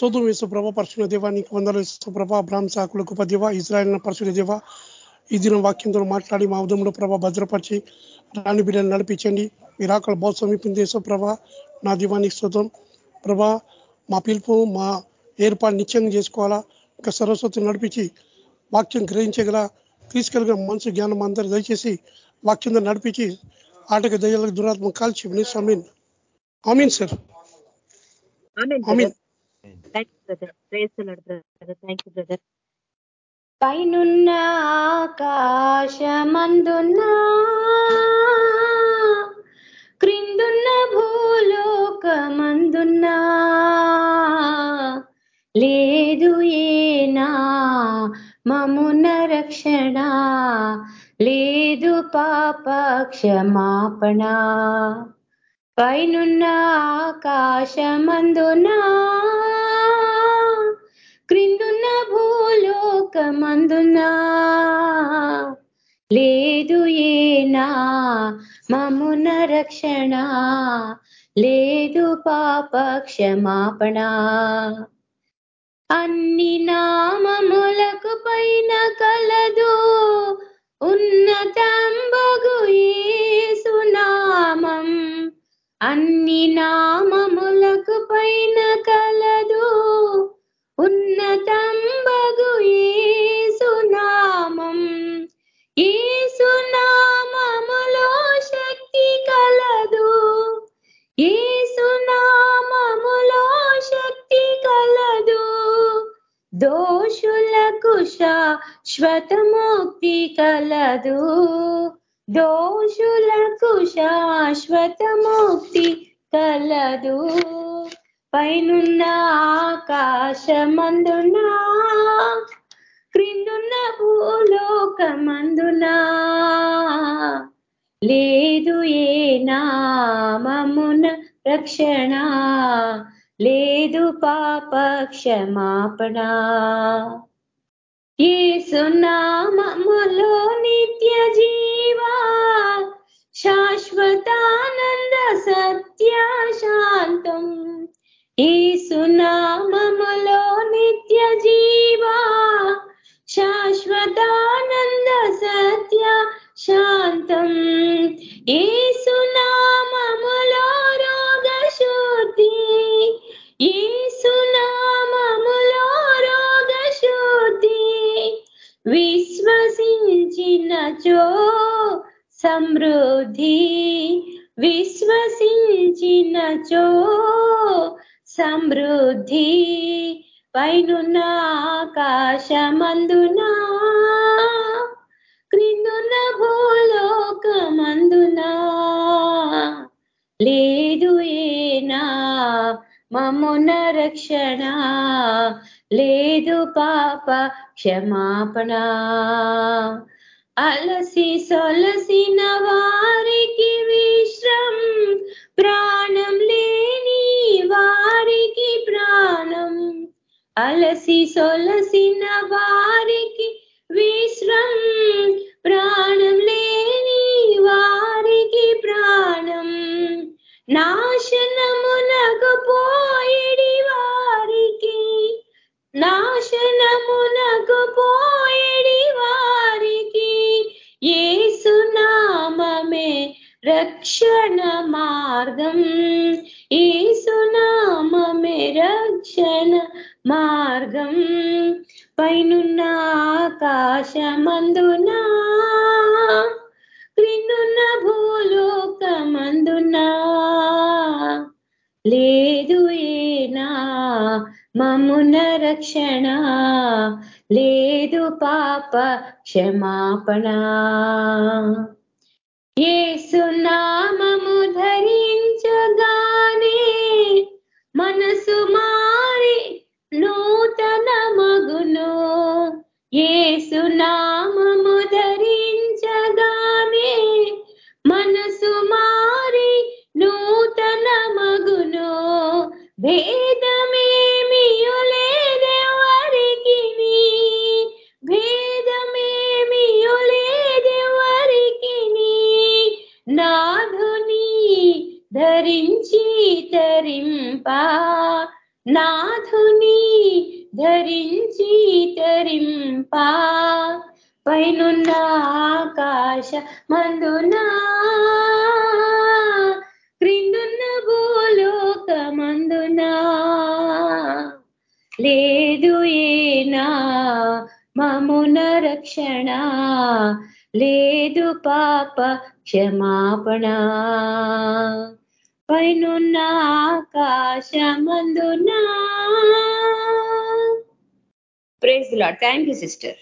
సోదం యేసుప్రభ పరిశుభ్ర దేవ నీకు వందలు యేసుప్రభ అబ్రాహ్మ సాకుల గొప్ప దేవ ఇజ్రాయల్ పరిశుభ్ర దేవ ఈ దినం వాక్యంతో మాట్లాడి మా ఉదయంలో ప్రభ భద్రపరిచి రాణి బిడ్డలు నడిపించండి. మీరు ఆకలి బాగు సమీపింది యేసుప్రభ నా దీవానికి శోతం ప్రభ మా పిలుపు మా ఏర్పాటు నిత్యంగా చేసుకోవాలా? ఇంకా సరస్వతి నడిపించి వాక్యం గ్రహించగల తీసుకెళ్ళగల మనసు జ్ఞానం అందరూ దయచేసి వాక్యం నడిపించి ఆటక దయ్యాలకు దురాత్మ కాల్చి సమీన్ ఆమీన్. సార్. ఆమీన్ పైనున్న ఆకాశమందున్నా క్రిందున్న భూలోకమందున్నా లేదు ఏనా మమున రక్షణ లేదు పాప క్షమాపణ పైనున్న ఆకాశమందునా క్రిందున్న భూలోకమందునా లేదు ఏనా మమున రక్షణ? లేదు పాప క్షమాపణ అన్ని నామములకు పైన కలదు ఉన్నతంబగు సునామం అన్ని నామములకు పైన కలదు ఉన్నతంబగు సునామం ఈ శక్తి కలదు. ఈ శక్తి కలదు. దోషులకు శాశ్వతముక్తి కలదు. దోషులకు శాశ్వతముక్తి కలదు. పైనున్న ఆకాశమందునా? క్రిందున్న భూలోకమందునా? లేదు ఏ నామమున రక్షణ? లేదు పాప క్షమాపణ ఏ సున్నామములో నిత్య జీవా శాశ్వతానంద సత్య శాంతం. ఈ సునామములో నిత్య జీవా శాశ్వతానంద సత్య శాంతం. ఈ సునామములో రోగ శుద్ధి ఈ సునామములో రోగ శుద్ధి విశ్వసించినచో సమృద్ధి విశ్వసించినచో సమృద్ధి పైనున్న ఆకాశమందునా? క్రిందున్న భూలోకమందునా? లేదు ఏనా మమున రక్షణ? లేదు పాప క్షమాపణ? అలసి సొలసిన వారికి విశ్రం ప్రాణం లే వారికి ప్రాణం. అలసి సొలసిన వారికి విశ్రం. ప్రాణం లేని వారికి ప్రాణం. నాశనమునకు పోయిడి వారికి. నాశనమున రక్షణ మార్గం. ఏసునామమే రక్షణ మార్గం. పైనున్న ఆకాశమందునా క్రిన్నున్న భూలోకమందునా. లేదు ఏనా మమున రక్షణ లేదు పాప క్షమాపణ ఏసునామము ధరించగానే మనసు మారి నూతన మగును ఏసునా ధరించి తరింపా పైనున్న ఆకాశ మందునా క్రిందున్న భూలోక మందునా లేదు ఏనా మమున రక్షణ. లేదు పాప క్షమాపణ. పైనున్న ఆకాశమందునా. Praise law thank you sister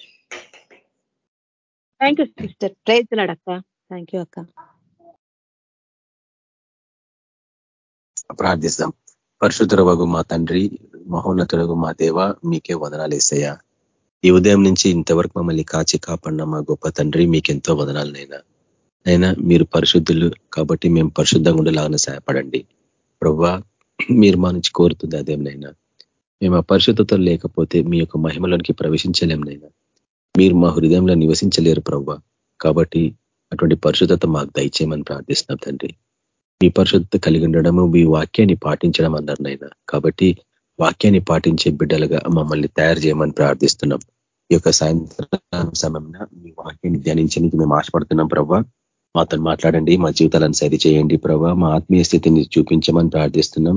thank you sister praise అక్క. థ్యాంక్ యూ అక్క. ప్రార్థిస్తాం. మా తండ్రి మహోన్నతుడగు మా దేవ మీకే వదనాలు వేసయ్యా ఈ ఉదయం నుంచి ఇంతవరకు మమ్మల్ని కాచి కాపాడిన మా గొప్ప తండ్రి మీకెంతో వదనాలనైనా అయినా మీరు పరిశుద్ధులు కాబట్టి మేము పరిశుద్ధంగా ఉండేలాగానే సహాయపడండి. ప్రవ్వా మీరు మా నుంచి కోరుతుంది అదేంనైనా మేము అపరిశుద్ధత లేకపోతే మీ యొక్క మహిమలోనికి ప్రవేశించలేంనైనా మీరు మా హృదయంలో నివసించలేరు ప్రవ్వ. కాబట్టి అటువంటి పరిశుద్ధత మాకు దయచేయమని ప్రార్థిస్తున్నాం తండ్రి. మీ పరిశుద్ధత కలిగి ఉండడము మీ వాక్యాన్ని పాటించడం అన్నారు నైనా కాబట్టి వాక్యాన్ని పాటించే బిడ్డలుగా మమ్మల్ని తయారు చేయమని ప్రార్థిస్తున్నాం. ఈ యొక్క సాయంత్రం సమయంలో మీ వాక్యాన్ని ధ్యానించడానికి మేము ఆశపడుతున్నాం ప్రవ్వ. మాతో మాట్లాడండి మా జీవితాలను సరి చేయండి ప్రభా మా ఆత్మీయ స్థితిని చూపించమని ప్రార్థిస్తున్నాం.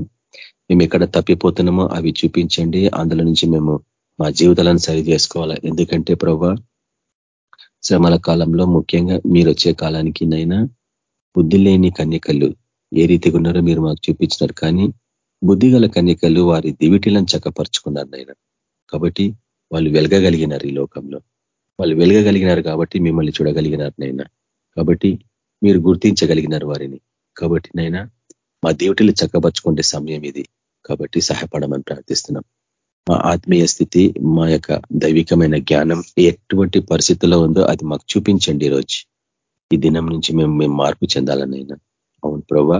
మేము ఎక్కడ తప్పిపోతున్నామో అవి చూపించండి. అందులో నుంచి మేము మా జీవితాలను సరి చేసుకోవాలా ఎందుకంటే ప్రభా శ్రమల కాలంలో ముఖ్యంగా మీరు వచ్చే కాలానికి నైనా బుద్ధి లేని కన్యకలు ఏ రీతిగా ఉన్నారో మీరు మాకు చూపించినారు. కానీ బుద్ధిగల కన్యకలు వారి దివిటిలను చక్కపరుచుకున్నారు నైనా. కాబట్టి వాళ్ళు వెలగగలిగినారు ఈ లోకంలో. వాళ్ళు వెలగగలిగినారు కాబట్టి మిమ్మల్ని చూడగలిగినారు నైనా. కాబట్టి మీరు గుర్తించగలిగినారు వారిని. కాబట్టి నైనా మా దేవుటిని చక్కపరుచుకుంటే సమయం ఇది. కాబట్టి సహాయపడమని ప్రార్థిస్తున్నాం. మా ఆత్మీయ స్థితి మా యొక్క దైవికమైన జ్ఞానం ఎటువంటి పరిస్థితుల్లో ఉందో అది మాకు చూపించండి ఈరోజు. ఈ దినం నుంచి మేము మేము మార్పు చెందాలనైనా. అవును ప్రవ్వ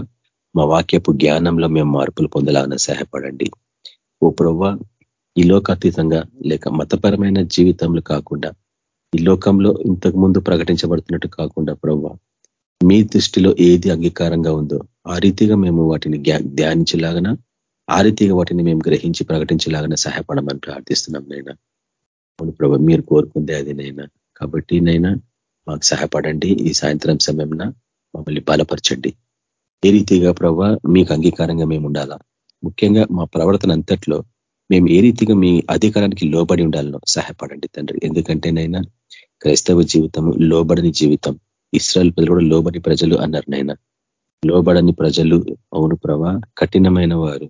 మా వాక్యపు జ్ఞానంలో మేము మార్పులు పొందాలని సహాయపడండి. ఓ ప్రవ్వ ఈ లోకాతీతంగా లేక మతపరమైన జీవితంలో కాకుండా ఈ లోకంలో ఇంతకు ముందు ప్రకటించబడుతున్నట్టు కాకుండా ప్రవ్వ మీ దృష్టిలో ఏది అంగీకారంగా ఉందో ఆ రీతిగా మేము వాటిని ధ్యానించలాగన ఆ రీతిగా వాటిని మేము గ్రహించి ప్రకటించేలాగానే సహాయపడమని ప్రార్థిస్తున్నాం నైనా. అవును ప్రభు మీరు కోరుకుందే అది నైనా. కాబట్టి నైనా మాకు సహాయపడండి. ఈ సాయంత్రం సమయంన మమ్మల్ని బలపరచండి. ఏ రీతిగా ప్రభు మీకు అంగీకారంగా మేము ఉండాలా? ముఖ్యంగా మా ప్రవర్తన అంతట్లో మేము ఏ రీతిగా మీ అధికారానికి లోబడి ఉండాలనో సహాయపడండి తండ్రి. ఎందుకంటేనైనా క్రైస్తవ జీవితం లోబడని జీవితం. ఇస్రాయల్ ప్రజలు కూడా లోబడి ప్రజలు అన్నారు నైనా. లోబడని ప్రజలు అవును ప్రభా కఠినమైన వారు.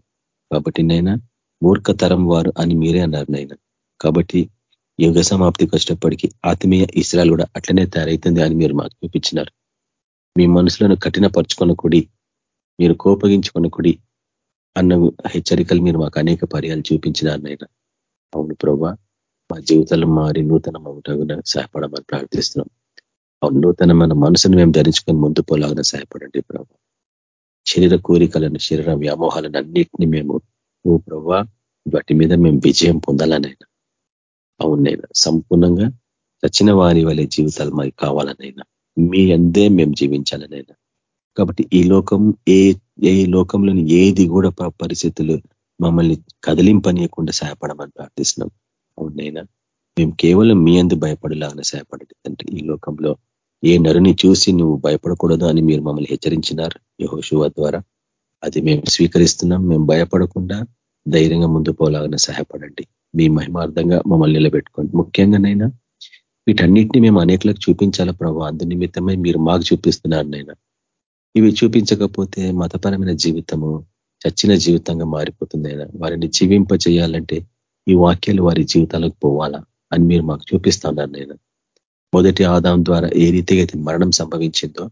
కాబట్టి నైనా మూర్ఖతరం వారు అని మీరే అన్నారు నైనా. కాబట్టి యుగ సమాప్తికి వచ్చినప్పటికీ ఆత్మీయ ఇస్రాయల్ కూడా అట్లనే తయారైతుంది అని మీరు మాకు చూపించినారు. మీ మనసులను కఠినపరుచుకున్న కుడి మీరు కోపగించుకున్న కుడి అన్న హెచ్చరికలు మీరు మాకు అనేక పర్యాలు చూపించినారు నైనా. అవును ప్రభా మా జీవితాలు మారి నూతనం అవుటగా సహాయపడమని ప్రార్థిస్తున్నాం. అవును నూతనమైన మనసును మేము ధరించుకొని ముందు పోలాగా సహాయపడండి ప్రభా శరీర కోరికలను శరీర వ్యామోహాలను అన్నిటిని మేము ఓ ప్రభా వాటి మీద మేము విజయం పొందాలనైనా. అవునైనా సంపూర్ణంగా చచ్చిన వారి వలె జీవితాలు మాకు కావాలనైనా మీ అందే మేము జీవించాలనైనా. కాబట్టి ఈ లోకం ఏ ఏ లోకంలోని ఏది కూడా పరిస్థితులు మమ్మల్ని కదిలింపనీయకుండా సహాయపడమని ప్రార్థిస్తున్నాం. అవునైనా మేము కేవలం మీ అందు భయపడేలాగానే సహాయపడండి తండ్రి. ఈ లోకంలో ఏ నరుని చూసి నువ్వు భయపడకూడదు అని మీరు మమ్మల్ని హెచ్చరించినారు యహోశువ ద్వారా. అది మేము స్వీకరిస్తున్నాం మేము భయపడకుండా ధైర్యంగా ముందు పోలాగానే సహాయపడండి. మీ మహిమార్థంగా మమ్మల్ని నిలబెట్టుకోండి. ముఖ్యంగానైనా వీటన్నిటిని మేము అనేకలకు చూపించాలా ప్రభావ అందు నిమిత్తమై మీరు మాకు చూపిస్తున్నారు నైనా ఇవి చూపించకపోతే మతపరమైన జీవితము చచ్చిన జీవితంగా మారిపోతుందైనా వారిని జీవింపజేయాలంటే ఈ వాక్యాలు వారి జీవితాలకు పోవాలా అని మీరు మాకు చూపిస్తున్నారు నేను మొదటి ఆదాం ద్వారా ఏ రీతిగా అయితే మరణం సంభవించిందో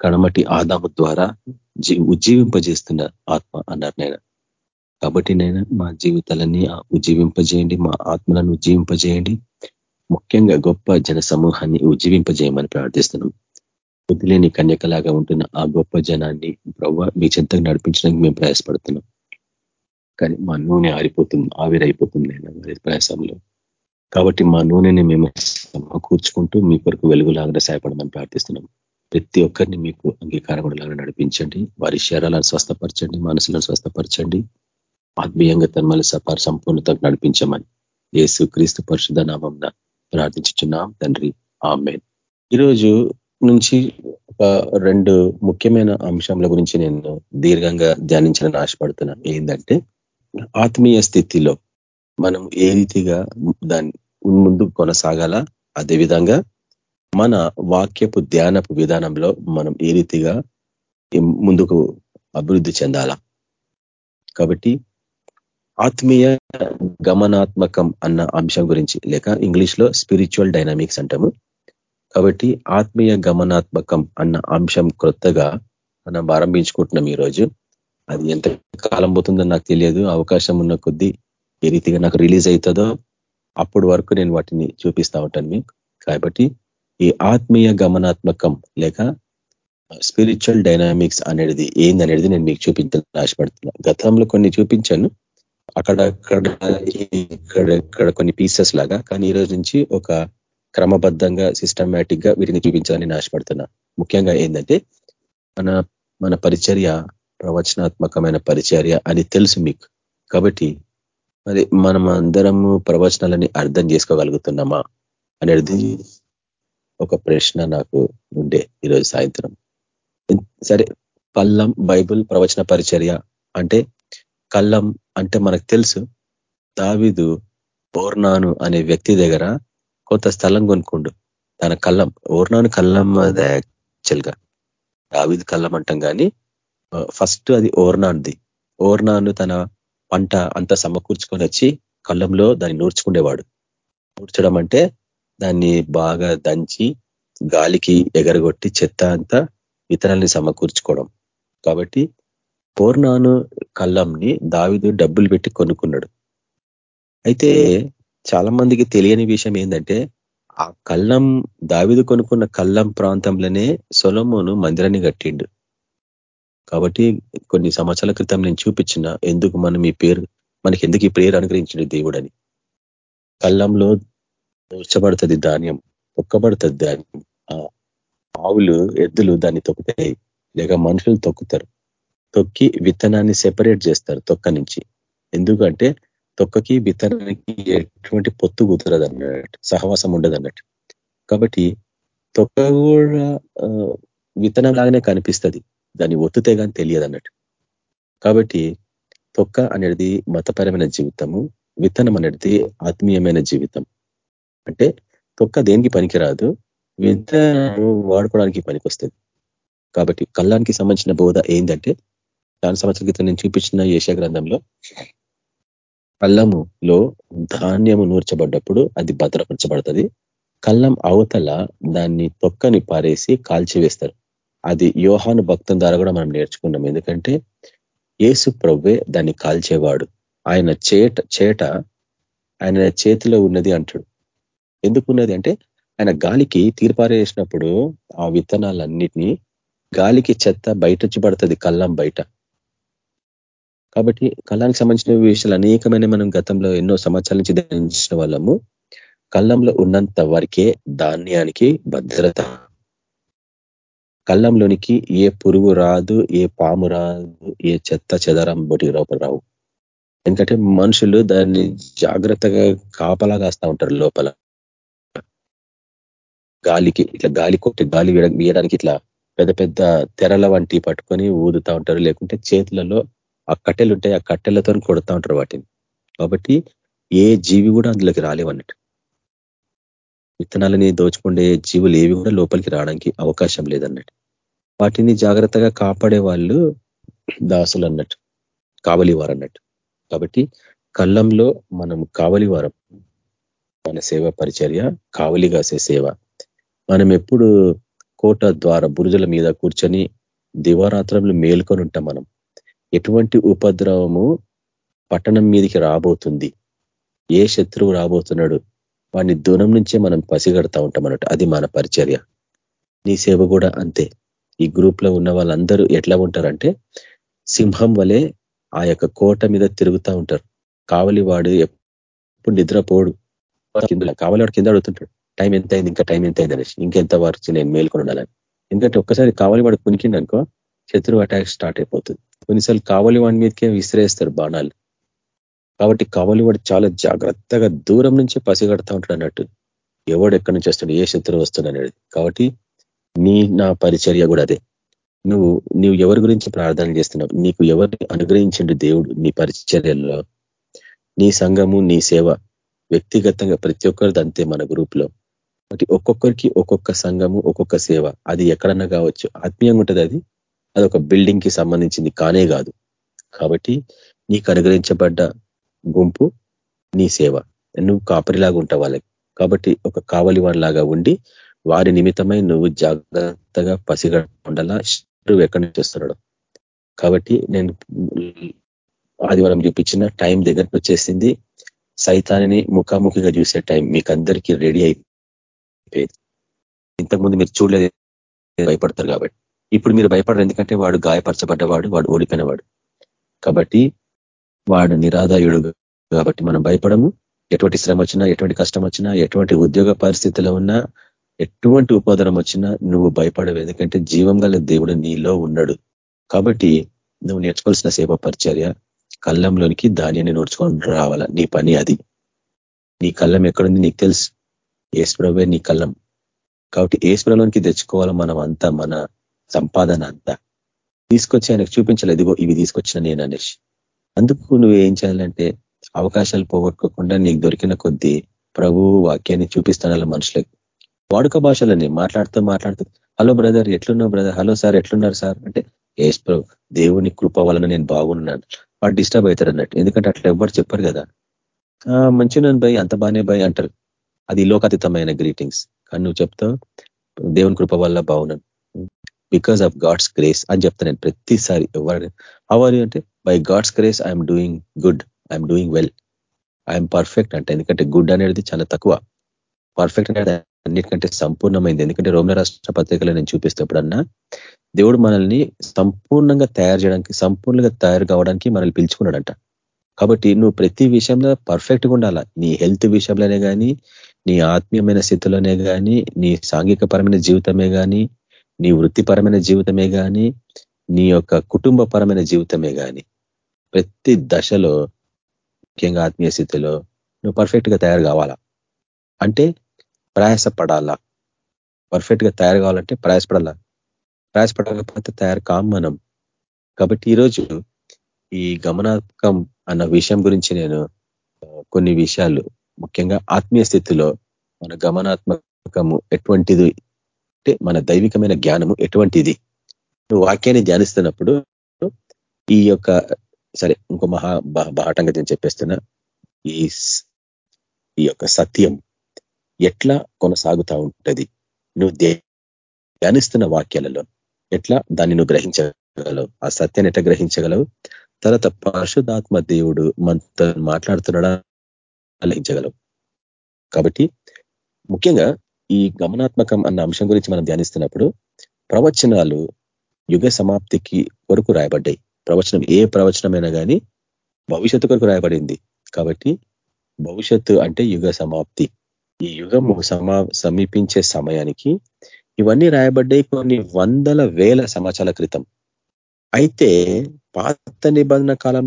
కడమటి ఆదాము ద్వారా ఉజ్జీవింపజేస్తున్న ఆత్మ అన్నారు నేను కాబట్టి నేను మా జీవితాలన్నీ ఉజ్జీవింపజేయండి మా ఆత్మలను ఉజ్జీవింపజేయండి. ముఖ్యంగా గొప్ప జన సమూహాన్ని ఉజ్జీవింపజేయమని ప్రార్థిస్తున్నాం. బుద్ధిలేని కన్యకలాగా ఉంటున్న ఆ గొప్ప జనాన్ని ప్రవ్వ మీ చెంతకు నడిపించడానికి మేము ప్రయాసపడుతున్నాం. కానీ మా నూనె ఆరిపోతుంది ఆవిరైపోతుంది నేను ప్రయాసంలో. కాబట్టి మా నూనెని మేము సమకూర్చుకుంటూ మీ కొరకు వెలుగులాగా సహాయపడమని ప్రార్థిస్తున్నాం. ప్రతి ఒక్కరిని మీకు అంగీకారం లాగా నడిపించండి. వారి శరీరాలను స్వస్థపరచండి మనసులను స్వస్థపరచండి. ఆత్మీయంగా తన్మల సపార్ సంపూర్ణతకు నడిపించమని యేసు క్రీస్తు పరిశుధ నామం ప్రార్థించుచున్నాం. తండ్రి ఆమెన్. ఈరోజు నుంచి ఒక రెండు ముఖ్యమైన అంశంల గురించి నేను దీర్ఘంగా ధ్యానించాలని ఆశపడుతున్నాను. ఏంటంటే ఆత్మీయ స్థితిలో మనం ఏ రీతిగా దాన్ని ముందు కొనసాగాల? అదేవిధంగా మన వాక్యపు ధ్యానపు విధానంలో మనం ఏ రీతిగా ముందుకు అభివృద్ధి చెందాలా? కాబట్టి ఆత్మీయ గమనాత్మకం అన్న అంశం గురించి లేక ఇంగ్లీష్లో స్పిరిచువల్ డైనామిక్స్ అంటాము. కాబట్టి ఆత్మీయ గమనాత్మకం అన్న అంశం కొత్తగా మనం ఆరంభించుకుంటున్నాం ఈరోజు. అది ఎంత కాలం పోతుందో నాకు తెలియదు. అవకాశం ఉన్న కొద్దీ ఏ రీతిగా నాకు రిలీజ్ అవుతుందో అప్పుడు వరకు నేను వాటిని చూపిస్తా ఉంటాను మీకు. కాబట్టి ఈ ఆత్మీయ గమనాత్మకం లేక స్పిరిచువల్ డైనామిక్స్ అనేది ఏందనేది నేను మీకు చూపించాలని ఆశపడుతున్నా గతంలో కొన్ని చూపించాను. అక్కడక్కడ ఇక్కడ కొన్ని పీసెస్ లాగా. కానీ ఈ రోజు నుంచి ఒక క్రమబద్ధంగా సిస్టమేటిక్గా వీటిని చూపించాలని ఆశపడుతున్నా. ముఖ్యంగా ఏంటంటే మన మన పరిచర్య ప్రవచనాత్మకమైన పరిచర్య అని తెలుసు మీకు. కాబట్టి మరి మనం అందరము ప్రవచనాలని అర్థం చేసుకోగలుగుతున్నామా అనేది ఒక ప్రశ్న నాకు ఉండే ఈరోజు సాయంత్రం. సరే కల్లం బైబుల్ ప్రవచన పరిచర్య అంటే కల్లం అంటే మనకు తెలుసు దావిదు ఓర్నాను అనే వ్యక్తి దగ్గర కొంత స్థలం కొనుక్కుండు. తన కళ్ళం ఓర్నాను కల్లం యాక్చువల్గా దావిదు కల్లం అంటాం కానీ ఫస్ట్ అది ఓర్నాన్ది. ఓర్నాను తన పంట అంతా సమకూర్చుకొని వచ్చి కళ్ళంలో దాన్ని నూర్చుకునేవాడు నూర్చడం అంటే దాన్ని బాగా దంచి గాలికి ఎగరగొట్టి చెత్త అంతా ఇతరాలని సమకూర్చుకోవడం. కాబట్టి పూర్ణాను కళ్ళంని దావిదు డబ్బులు పెట్టి కొనుక్కున్నాడు. అయితే చాలా మందికి తెలియని విషయం ఏంటంటే ఆ కళ్ళం దావిదు కొనుక్కున్న కళ్ళం ప్రాంతంలోనే సొలమును మందిరాన్ని కట్టిండు. కాబట్టి కొన్ని సంవత్సరాల క్రితం నేను చూపించిన ఎందుకు మనం ఈ పేరు మనకి ఎందుకు ఈ పేరు అనుగ్రహించింది దేవుడని. కళ్ళంలో దూర్చబడుతుంది ధాన్యం తొక్కబడుతుంది ధాన్యం. ఆవులు ఎద్దులు దాన్ని తొక్కుతాయి. లేక మనుషులు తొక్కుతారు. తొక్కి విత్తనాన్ని సెపరేట్ చేస్తారు తొక్క నుంచి. ఎందుకంటే తొక్కకి విత్తనానికి ఎటువంటి పొత్తు కుదరదు అన్నట్టు సహవాసం ఉండదు అన్నట్టు కాబట్టి తొక్క కూడా విత్తనం లాగానే కనిపిస్తుంది. దాన్ని ఒత్తుతే కానీ తెలియదు అన్నట్టు కాబట్టి తొక్క అనేది మతపరమైన జీవితము విత్తనం అనేది ఆత్మీయమైన జీవితం. అంటే తొక్క దేనికి పనికిరాదు విత్తనం వాడుకోవడానికి పనికొస్తుంది. కాబట్టి కళ్ళానికి సంబంధించిన బోధ ఏంటంటే దాని సంవత్సరాల క్రితం నేను చూపించిన ఏషా గ్రంథంలో కళ్ళములో ధాన్యము నూర్చబడ్డప్పుడు అది భద్రపరచబడుతుంది. కళ్ళం అవతల దాన్ని తొక్కని పారేసి కాల్చివేస్తారు. అది యోహాను భక్తం ద్వారా కూడా మనం నేర్చుకున్నాం. ఎందుకంటే ఏసు ప్రవ్వే దాన్ని కాల్చేవాడు. ఆయన చేట చేట ఆయన చేతిలో ఉన్నది అంటాడు. ఎందుకున్నది అంటే ఆయన గాలికి తీర్పారేసినప్పుడు ఆ విత్తనాలన్నిటినీ గాలికి చెత్త బయట పడుతుంది కళ్ళం బయట. కాబట్టి కళ్ళానికి సంబంధించిన విషయాలు అనేకమైన మనం గతంలో ఎన్నో సంవత్సరాల నుంచి ధ్యానించిన వాళ్ళము కళ్ళంలో ఉన్నంత వరకే ధాన్యానికి భద్రత కళ్ళంలోనికి ఏ పురుగు రాదు ఏ పాము రాదు ఏ చెత్త చెదరం బొటి లోపల రావు. ఎందుకంటే మనుషులు దాన్ని జాగ్రత్తగా కాపలా కాస్తా ఉంటారు లోపల. గాలికి ఇట్లా గాలి కొట్టి గాలి వేయడానికి ఇట్లా పెద్ద పెద్ద తెరల వంటి పట్టుకొని ఊదుతా ఉంటారు. లేకుంటే చేతులలో ఆ కట్టెలు ఉంటాయి ఆ కట్టెలతో కొడుతూ ఉంటారు వాటిని. కాబట్టి ఏ జీవి కూడా అందులోకి రాలేవన్నట్టు విత్తనాలని దోచుకుండే జీవులు ఏవి కూడా లోపలికి రావడానికి అవకాశం లేదన్నట్టు. వాటిని జాగ్రత్తగా కాపాడే వాళ్ళు దాసులు అన్నట్టు కావలివారు అన్నట్టు. కాబట్టి కళ్ళంలో మనం కావలివారం మన సేవ పరిచర్య కావలి కాసే సేవ. మనం ఎప్పుడు కోట ద్వారా బురుజుల మీద కూర్చొని దివారాత్రంలో మేల్కొని ఉంటాం మనం. ఎటువంటి ఉపద్రవము పట్టణం మీదకి రాబోతుంది. ఏ శత్రువు రాబోతున్నాడు? వాడిని దూరం నుంచే మనం పసిగడతా ఉంటాం అన్నట్టు. అది మన పరిచర్య. నీ సేవ కూడా అంతే. ఈ గ్రూప్లో ఉన్న వాళ్ళందరూ ఎట్లా ఉంటారంటే సింహం వలె ఆ యొక్క కోట మీద తిరుగుతూ ఉంటారు. కావలి వాడు ఎప్పుడు నిద్రపోడు. కింద కావలి వాడు కింద అడుగుతుంటాడు. టైం ఎంత అయింది ఇంకా టైం ఎంత అయింది అనేసి. ఇంకెంత వరకు నేను మేల్కొని ఉండాలని. ఎందుకంటే ఒక్కసారి కావలి వాడు కునికిండనుకో శత్రువు అటాక్ స్టార్ట్ అయిపోతుంది. కొన్నిసార్లు కావలి వాడి మీదకే విసిరేస్తారు బాణాలు. కాబట్టి కవలి వాడు చాలా జాగ్రత్తగా దూరం నుంచి పసిగడతా ఉంటాడు అన్నట్టు. ఎవడు ఎక్కడి నుంచి వస్తాడు ఏ శత్రువు వస్తుంది అనేది. కాబట్టి నీ నా పరిచర్య కూడా అదే. నువ్వు నువ్వు ఎవరి గురించి ప్రార్థన చేస్తున్నావు? నీకు ఎవరిని అనుగ్రహించండి దేవుడు నీ పరిచర్యల్లో? నీ సంఘము నీ సేవ వ్యక్తిగతంగా ప్రతి ఒక్కరిది అంతే మన గ్రూప్లో కాబట్టి ఒక్కొక్కరికి ఒక్కొక్క సంఘము ఒక్కొక్క సేవ. అది ఎక్కడన్నా కావచ్చు. ఆత్మీయంగా ఉంటుంది అది. అది ఒక బిల్డింగ్కి సంబంధించింది కానే కాదు. కాబట్టి నీకు అనుగ్రహించబడ్డ గుంపు నీ సేవ. నువ్వు కాపరిలాగా ఉంటావు వాళ్ళకి. కాబట్టి ఒక కావలి వాడిలాగా ఉండి వారి నిమిత్తమై నువ్వు జాగ్రత్తగా పసిగా ఉండాలా శత్రువు ఎక్కడి నుంచి వస్తున్నాడు. కాబట్టి నేను ఆదివారం చూపించిన టైం దగ్గరకు వచ్చేసింది. సైతాన్ని ముఖాముఖిగా చూసే టైం మీకు అందరికీ రెడీ అయిపోయింది. ఇంతకుముందు మీరు చూడలేదు భయపడతారు కాబట్టి. ఇప్పుడు మీరు భయపడరు ఎందుకంటే వాడు గాయపరచబడ్డవాడు వాడు ఓడిపోయినవాడు. కాబట్టి వాడు నిరాదాయుడు కాబట్టి మనం భయపడము. ఎటువంటి శ్రమ వచ్చినా ఎటువంటి కష్టం వచ్చినా ఎటువంటి ఉద్యోగ పరిస్థితిలో ఉన్నా ఎటువంటి ఉపద్రం వచ్చినా నువ్వు భయపడవు. ఎందుకంటే జీవం దేవుడు నీలో ఉన్నాడు. కాబట్టి నువ్వు నేర్చుకోవాల్సిన సేవ పరిచర్య కళ్ళంలోనికి ధాన్యాన్ని నూర్చుకొని రావాలా? నీ పని అది. నీ కళ్ళం ఎక్కడుంది నీకు తెలుసు. ఏసుప్రభే నీ కళ్ళం. కాబట్టి ఏసుప్రలోనికి తెచ్చుకోవాలి మనం అంతా మన సంపాదన అంతా. తీసుకొచ్చి ఆయనకు చూపించలేదు ఇదిగో ఇవి తీసుకొచ్చిన నేను అనేసి అందుకు నువ్వు ఏం చేయాలంటే అవకాశాలు పోగొట్టుకోకుండా నీకు దొరికిన కొద్దీ ప్రభు వాక్యాన్ని చూపిస్తాను మనుషులకు. వాడుక భాషలని మాట్లాడుతూ మాట్లాడుతూ హలో బ్రదర్ ఎట్లున్నావు బ్రదర్? హలో సార్ ఎట్లున్నారు సార్? అంటే ఏస్ ప్రభు దేవుని కృప వలన నేను బాగున్నాను. వాడు డిస్టర్బ్ అవుతారు అన్నట్టు. ఎందుకంటే అట్లా ఎవ్వరు చెప్పారు కదా. మంచిగా భయ్ అంత బాగానే భయ్ అంటారు. అది లోకాతీతమైన గ్రీటింగ్స్. కానీ నువ్వు చెప్తావు దేవుని కృప వల్ల బాగున్నాను. బికాస్ ఆఫ్ గాడ్స్ గ్రేస్ అని చెప్తా నేను ప్రతిసారి ఎవరు అవర్ అంటే by God's grace I'm doing good I'm doing well I'm perfect అంటే ఎందుకంటే గుడ్ అనేది చాలా తక్కువ. పర్ఫెక్ట్ అనేది అన్నిటికంటే సంపూర్ణమైంది. ఎందుకంటే రోమిల రాష్ట్ర పత్రికలో నేను చూపిస్తేప్పుడన్నా దేవుడు మనల్ని సంపూర్ణంగా తయారు చేయడానికి సంపూర్ణంగా తయారు కావడానికి మనల్ని పిలుచుకున్నాడంట. కాబట్టి నువ్వు ప్రతి విషయంలో పర్ఫెక్ట్గా ఉండాలా? నీ హెల్త్ విషయంలోనే కానీ నీ ఆత్మీయమైన స్థితిలోనే కానీ నీ సాంఘిక పరమైన జీవితమే కానీ నీ వృత్తిపరమైన జీవితమే కానీ నీ యొక్క కుటుంబపరమైన జీవితమే కానీ ప్రతి దశలో ముఖ్యంగా ఆత్మీయ స్థితిలో నువ్వు పర్ఫెక్ట్గా తయారు కావాలా? అంటే ప్రయాసపడాలా? పర్ఫెక్ట్గా తయారు కావాలంటే ప్రయాసపడాలా? ప్రయాసపడకపోతే తయారు కాం మనం. కాబట్టి ఈరోజు ఈ గమనాత్మకం అన్న విషయం గురించి నేను కొన్ని విషయాలు ముఖ్యంగా ఆత్మీయ స్థితిలో మన గమనాత్మకము ఎటువంటిది అంటే మన దైవికమైన జ్ఞానము ఎటువంటిది? నువ్వు వాక్యాన్ని ధ్యానిస్తున్నప్పుడు ఈ యొక్క సరే ఇంకో మహా బాటంగా నేను చెప్పేస్తున్నా. ఈ ఈ యొక్క సత్యం ఎట్లా కొనసాగుతూ ఉంటది? నువ్వు ధ్యానిస్తున్న వాక్యాలలో ఎట్లా దాన్ని నువ్వు గ్రహించగలవు? ఆ సత్యాన్ని ఎట్లా గ్రహించగలవు? తర్వాత పరిశుధాత్మ దేవుడు మనతో మాట్లాడుతున్నాడా? గ్రహించగలవు. కాబట్టి ముఖ్యంగా ఈ గమనాత్మకం అన్న అంశం గురించి మనం ధ్యానిస్తున్నప్పుడు ప్రవచనాలు యుగ సమాప్తికి కొరకు రాయబడ్డాయి. ప్రవచనం ఏ ప్రవచనమైనా కానీ భవిష్యత్తు కొరకు రాయబడింది. కాబట్టి భవిష్యత్తు అంటే యుగ సమాప్తి. ఈ యుగము సమా సమీపించే సమయానికి ఇవన్నీ రాయబడ్డాయి కొన్ని వందల వేల సంవత్సరాల క్రితం. అయితే పాత నిబంధన కాలం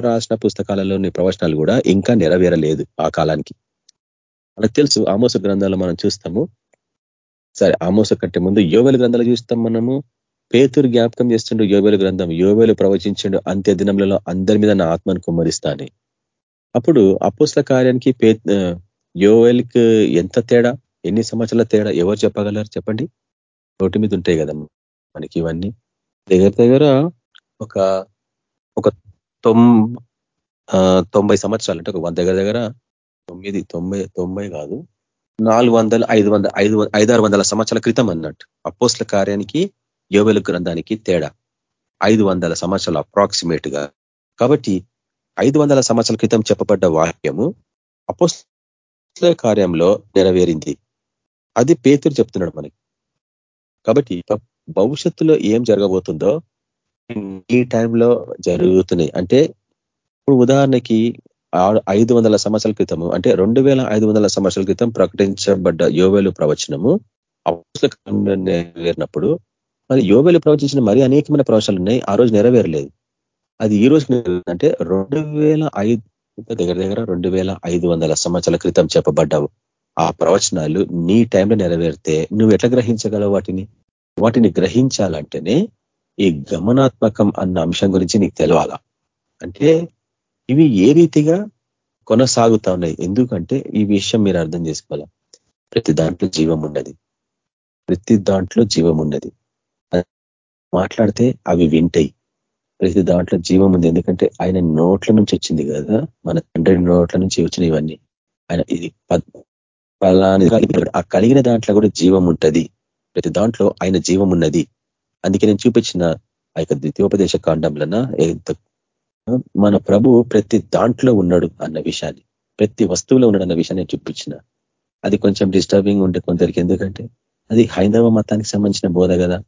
రాసిన పుస్తకాలలోని ప్రవచనాలు కూడా ఇంకా నెరవేరలేదు ఆ కాలానికి. అలా తెలుసు ఆమోస గ్రంథాలు మనం చూస్తాము. సరే ఆమోస కంటే ముందు యోవేలు గ్రంథాలు చూస్తాం మనము. పేతురు జ్ఞాపకం చేస్తుండు యోవేలు గ్రంథం యోవేలు ప్రవచించిండు అంత్య దినములలో అందరి మీద నా ఆత్మను కుమ్మరిస్తాని. అప్పుడు అపోస్ల కార్యానికి పే యోవేల్కి ఎంత తేడా? ఎన్ని సంవత్సరాల తేడా? ఎవరు చెప్పగలరు చెప్పండి? నోటి మీద ఉంటాయి కదా మనకి ఇవన్నీ. దగ్గర దగ్గర ఒక ఒక తొంభై సంవత్సరాలు అంటే ఒక దగ్గర దగ్గర తొమ్మిది తొంభై తొంభై కాదు. నాలుగు వందల ఐదు వందల ఐదు ఐదారు వందల సంవత్సరాల క్రితం అన్నట్టు. అపోస్ల కార్యానికి యోవెలు గ్రంథానికి తేడా. ఐదు వందల సంవత్సరాలు అప్రాక్సిమేట్గా కాబట్టి ఐదు వందల సంవత్సరాల క్రితం చెప్పబడ్డ వాక్యము అపోస్ల కార్యంలో నెరవేరింది. అది పేతురు చెప్తున్నాడు మనకి. కాబట్టి భవిష్యత్తులో ఏం జరగబోతుందో ఈ టైంలో జరుగుతున్నాయి. అంటే ఇప్పుడు ఉదాహరణకి ఐదు వందల సంవత్సరాల క్రితము అంటే రెండు వేల ఐదు వందల సంవత్సరాల క్రితం ప్రకటించబడ్డ యోవేలు ప్రవచనము నెరవేరినప్పుడు మరి యోవేలు ప్రవచించిన మరి అనేకమైన ప్రవచనాలు ఉన్నాయి ఆ రోజు నెరవేరలేదు. అది ఈ రోజు అంటే రెండు వేల ఐదు దగ్గర దగ్గర రెండు వేల ఐదు వందల సంవత్సరాల క్రితం చెప్పబడ్డావు. ఆ ప్రవచనాలు నీ టైంలో నెరవేరితే నువ్వు ఎట్లా గ్రహించగలవు వాటిని? వాటిని గ్రహించాలంటేనే ఈ గమనాత్మకం అన్న అంశం గురించి నీకు తెలవాలా. అంటే ఇవి ఏ రీతిగా కొనసాగుతా ఉన్నాయి? ఎందుకంటే ఈ విషయం మీరు అర్థం చేసుకోవాలా? ప్రతి దాంట్లో జీవం ఉన్నది. ప్రతి దాంట్లో జీవం ఉన్నది. మాట్లాడితే అవి వింటాయి. ప్రతి దాంట్లో జీవం ఉంది. ఎందుకంటే ఆయన నోట్ల నుంచి వచ్చింది కదా? మన తండ్రి నోట్ల నుంచి వచ్చిన ఇవన్నీ. ఆయన ఇది పలాని ఆ కలిగిన దాంట్లో కూడా జీవం ఉంటుంది. ప్రతి దాంట్లో ఆయన జీవం ఉన్నది. అందుకే నేను చూపించిన ఆ యొక్క ద్వితీయోపదేశ కాండంలోన? మన ప్రభు ప్రతి దాంట్లో ఉన్నాడు అన్న విషయాన్ని ప్రతి వస్తువులో ఉన్నాడు అన్న విషయాన్ని చూపించిన. అది కొంచెం డిస్టర్బింగ్ ఉంటే కొందరికి ఎందుకంటే అది హైందవ మతానికి సంబంధించిన బోధ కదా.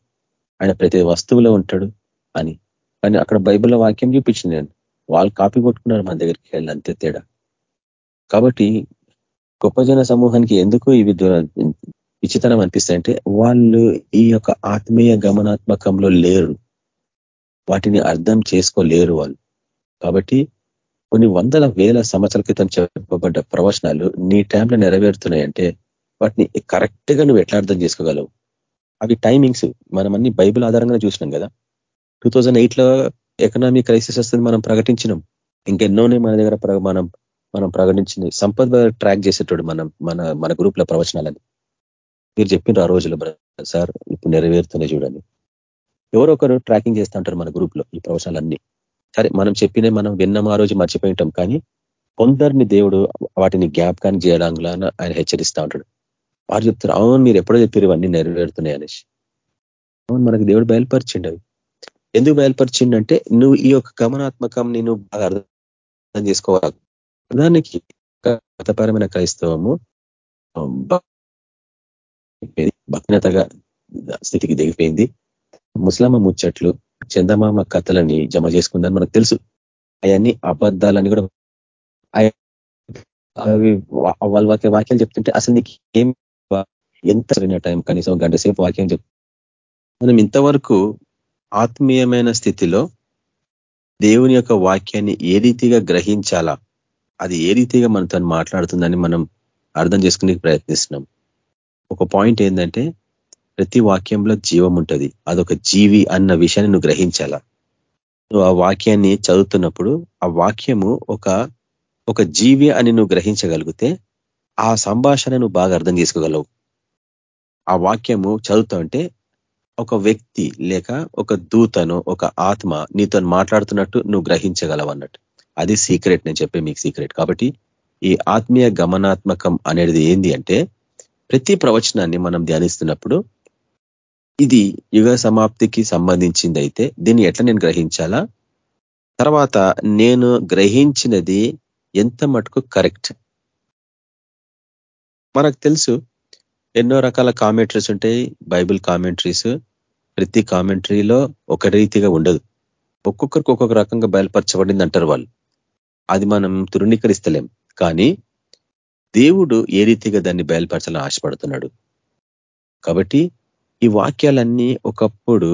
ఆయన ప్రతి వస్తువులో ఉంటాడు అని. కానీ అక్కడ బైబిల్లో వాక్యం చూపించింది నేను. వాళ్ళు కాపీ కొట్టుకున్నారు మన దగ్గరికి వెళ్ళి అంతే తేడా. కాబట్టి గొప్ప జన సమూహానికి ఎందుకు ఇవి విచితనం అనిపిస్తాయంటే వాళ్ళు ఈ యొక్క ఆత్మీయ గమనాత్మకంలో లేరు. వాటిని అర్థం చేసుకోలేరు వాళ్ళు. కాబట్టి కొన్ని వందల వేల సంవత్సరాల క్రితం చెప్పబడ్డ ప్రవచనాలు నీ టైంలో నెరవేరుతున్నాయంటే వాటిని కరెక్ట్గా నువ్వు ఎట్లా అర్థం చేసుకోగలవు? అవి టైమింగ్స్. మనం అన్ని బైబిల్ ఆధారంగా చూసినాం కదా. టూ థౌజండ్లో ఎకనామిక్ క్రైసిస్ వస్తుంది మనం ప్రకటించినాం. ఇంకెన్నోనే మన దగ్గర మనం మనం ప్రకటించింది. సంపద ట్రాక్ చేసేటోడు మనం మన మన గ్రూప్లో ప్రవచనాలని మీరు చెప్పిండ్రు ఆ రోజులు సార్ ఇప్పుడు నెరవేరుతున్నాయి చూడండి. ఎవరొకరు ట్రాకింగ్ చేస్తూ ఉంటారు మన గ్రూప్లో ఈ ప్రవచనాలన్నీ. సరే మనం చెప్పినే మనం విన్నాం ఆ రోజు మర్చిపోయి ఉంటాం కానీ కొందరిని దేవుడు వాటిని జ్ఞాపకాన్ని చేయడంలా ఆయన హెచ్చరిస్తూ ఉంటాడు వారు చెప్తారు అవును మీరు ఎప్పుడో చెప్పారు ఇవన్నీ నెరవేరుతున్నాయి అనేసి అవును మనకు దేవుడు బయలుపరిచిండు అవి ఎందుకు బయలుపరిచిండంటే నువ్వు ఈ యొక్క గమనాత్మకం నేను బాగా అర్థం చేసుకోవాలి దానికి మతపరమైన క్రైస్తవము భక్తినతగా స్థితికి దిగిపోయింది ముస్లామ ముచ్చట్లు చందమామ కథలని జమ చేసుకుందని మనకు తెలుసు. అవన్నీ అబద్ధాలని కూడా అవి వాళ్ళ వాక్య వాక్యాలు చెప్తుంటే అసలు నీకు ఏం ఎంత సరైన టైం కనీసం గంట సేపు వాక్యం చెప్ మనం ఇంతవరకు ఆత్మీయమైన స్థితిలో దేవుని యొక్క వాక్యాన్ని ఏ రీతిగా గ్రహించాలా? అది ఏ రీతిగా మనతో మాట్లాడుతుందని మనం అర్థం చేసుకునే ప్రయత్నిస్తున్నాం. ఒక పాయింట్ ఏంటంటే ప్రతి వాక్యంలో జీవం ఉంటుంది. అదొక జీవి అన్న విషయాన్ని నువ్వు గ్రహించాలా? నువ్వు ఆ వాక్యాన్ని చదువుతున్నప్పుడు ఆ వాక్యము ఒక ఒక జీవి అని నువ్వు గ్రహించగలిగితే ఆ సంభాషణ నువ్వు బాగా అర్థం చేసుకోగలవు. ఆ వాక్యము చదువుతా ఒక వ్యక్తి లేక ఒక దూతను ఒక ఆత్మ నీతో మాట్లాడుతున్నట్టు నువ్వు గ్రహించగలవు అన్నట్టు. అది సీక్రెట్ నేను చెప్పే మీకు సీక్రెట్. కాబట్టి ఈ ఆత్మీయ గమనాత్మకం అనేది ఏంది అంటే ప్రతి ప్రవచనాన్ని మనం ధ్యానిస్తున్నప్పుడు ఇది యుగ సమాప్తికి సంబంధించింది అయితే దీన్ని ఎట్లా నేను గ్రహించాలా? తర్వాత నేను గ్రహించినది ఎంత మటుకు కరెక్ట్? మనకు తెలుసు ఎన్నో రకాల కామెంటరీస్ ఉంటాయి బైబిల్ కామెంటరీస్. ప్రతి కామెంటరీలో ఒక రీతిగా ఉండదు. ఒక్కొక్కరికి ఒక్కొక్క రకంగా బయలుపరచబడింది అంటారు వాళ్ళు. అది మనం తృణీకరిస్తలేం. కానీ దేవుడు ఏ రీతిగా దాన్ని బయలుపరచాలని ఆశపడుతున్నాడు? కాబట్టి ఈ వాక్యాలన్నీ ఒకప్పుడు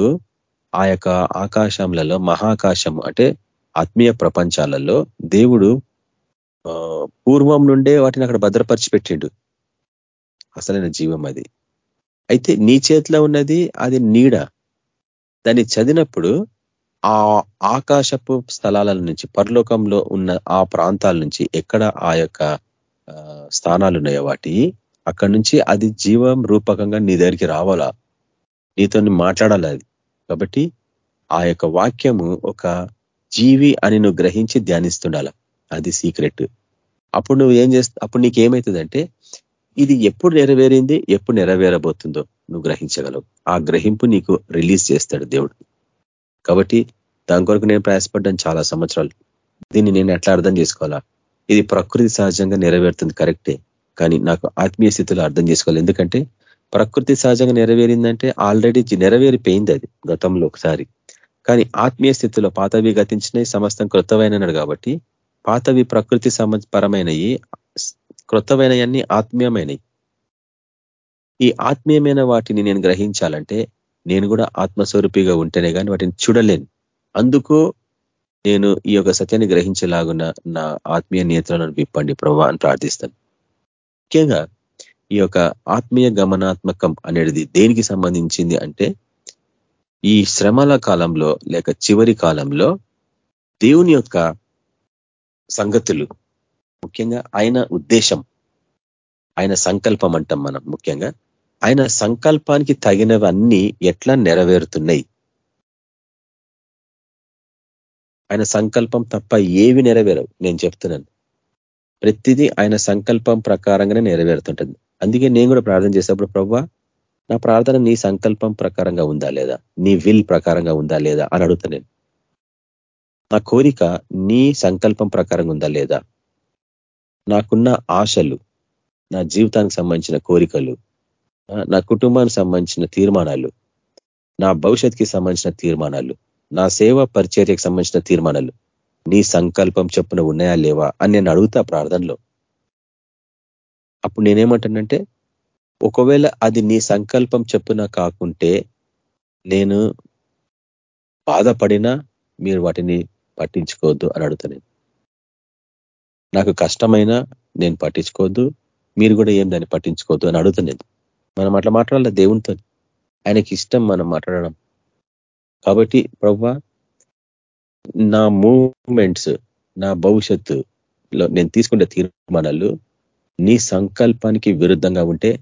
ఆ యొక్క ఆకాశంలలో మహాకాశం అంటే ఆత్మీయ ప్రపంచాలలో దేవుడు పూర్వం నుండే వాటిని అక్కడ భద్రపరిచి పెట్టిండు అసలైన జీవం అది. అయితే నీ చేతిలో ఉన్నది అది నీడ. దాన్ని చదివినప్పుడు ఆ ఆకాశపు స్థలాల నుంచి పరలోకంలో ఉన్న ఆ ప్రాంతాల నుంచి ఎక్కడ ఆ యొక్క స్థానాలు ఉన్నాయో వాటి అక్కడి నుంచి అది జీవం రూపకంగా నీ దగ్గరికి రావాలా? నీతో మాట్లాడాలి అది. కాబట్టి ఆ యొక్క వాక్యము ఒక జీవి అని నువ్వు గ్రహించి ధ్యానిస్తుండాల. అది సీక్రెట్. అప్పుడు నువ్వు ఏం చేస్తా అప్పుడు నీకు ఏమవుతుందంటే ఇది ఎప్పుడు నెరవేరింది ఎప్పుడు నెరవేరబోతుందో నువ్వు గ్రహించగలవు. ఆ గ్రహింపు నీకు రిలీజ్ చేస్తాడు దేవుడు. కాబట్టి దాని కొరకు నేను ప్రయాసపడ్డాను చాలా సంవత్సరాలు. దీన్ని నేను ఎట్లా అర్థం చేసుకోవాలా? ఇది ప్రకృతి సహజంగా నెరవేరుతుంది కరెక్టే. కానీ నాకు ఆత్మీయ స్థితిలో అర్థం చేసుకోవాలి. ఎందుకంటే ప్రకృతి సహజంగా నెరవేరిందంటే ఆల్రెడీ నెరవేరిపోయింది అది గతంలో ఒకసారి. కానీ ఆత్మీయ స్థితిలో పాతవి గతించినవి సమస్తం కృతమైనడు కాబట్టి పాతవి ప్రకృతి పరమైనవి కృతమైనవన్నీ ఆత్మీయమైనవి ఈ ఆత్మీయమైన వాటిని నేను గ్రహించాలంటే నేను కూడా ఆత్మస్వరూపిగా ఉంటేనే కానీ వాటిని చూడలేను. అందుకు నేను ఈ యొక్క సత్యాన్ని గ్రహించేలాగున నా ఆత్మీయ నియంత్రణను విప్పండి ప్రభా అని ప్రార్థిస్తాను. ముఖ్యంగా ఈ యొక్క ఆత్మీయ గమనాత్మకం అనేది దేనికి సంబంధించింది అంటే ఈ శ్రమల కాలంలో లేక చివరి కాలంలో దేవుని యొక్క సంగతులు ముఖ్యంగా ఆయన ఉద్దేశం ఆయన సంకల్పం అంటాం మనం ముఖ్యంగా ఆయన సంకల్పానికి తగినవన్నీ ఎట్లా నెరవేరుతున్నాయి? ఆయన సంకల్పం తప్ప ఏవి నెరవేరవు? నేను చెప్తున్నాను. ప్రతిదీ ఆయన సంకల్పం ప్రకారంగానే నెరవేరుతుంటుంది. అందుకే నేను కూడా ప్రార్థన చేసేప్పుడు ప్రభా నా ప్రార్థన నీ సంకల్పం ప్రకారంగా ఉందా లేదా? నీ విల్ ప్రకారంగా ఉందా లేదా? అని అడుగుతా నేను. నా కోరిక నీ సంకల్పం ప్రకారంగా ఉందా లేదా? నాకున్న ఆశలు నా జీవితానికి సంబంధించిన కోరికలు నా కుటుంబానికి సంబంధించిన తీర్మానాలు నా భవిష్యత్కి సంబంధించిన తీర్మానాలు నా సేవ పరిచర్యకు సంబంధించిన తీర్మానాలు నీ సంకల్పం చెప్పున ఉన్నాయా లేవా అని నేను అడుగుతా ప్రార్థనలో. అప్పుడు నేనేమంటానంటే ఒకవేళ అది నీ సంకల్పం చెప్పున కాకుంటే నేను బాధపడినా మీరు వాటిని పట్టించుకోవద్దు అని అడుగుతాను నాకు కష్టమైనా నేను పట్టించుకోవద్దు మీరు కూడా ఏం దాన్ని పట్టించుకోవద్దు అని అడుగుతాను మనం అట్లా మాట్లాడాలి దేవునితో? ఆయనకి ఇష్టం మనం మాట్లాడడం. కాబట్టి ప్రవ్వా నా మూమెంట్స్ నా భవిష్యత్తులో నేను తీసుకునే తీర్మానాలు నీ సంకల్పానికి విరుద్ధంగా ఉంటే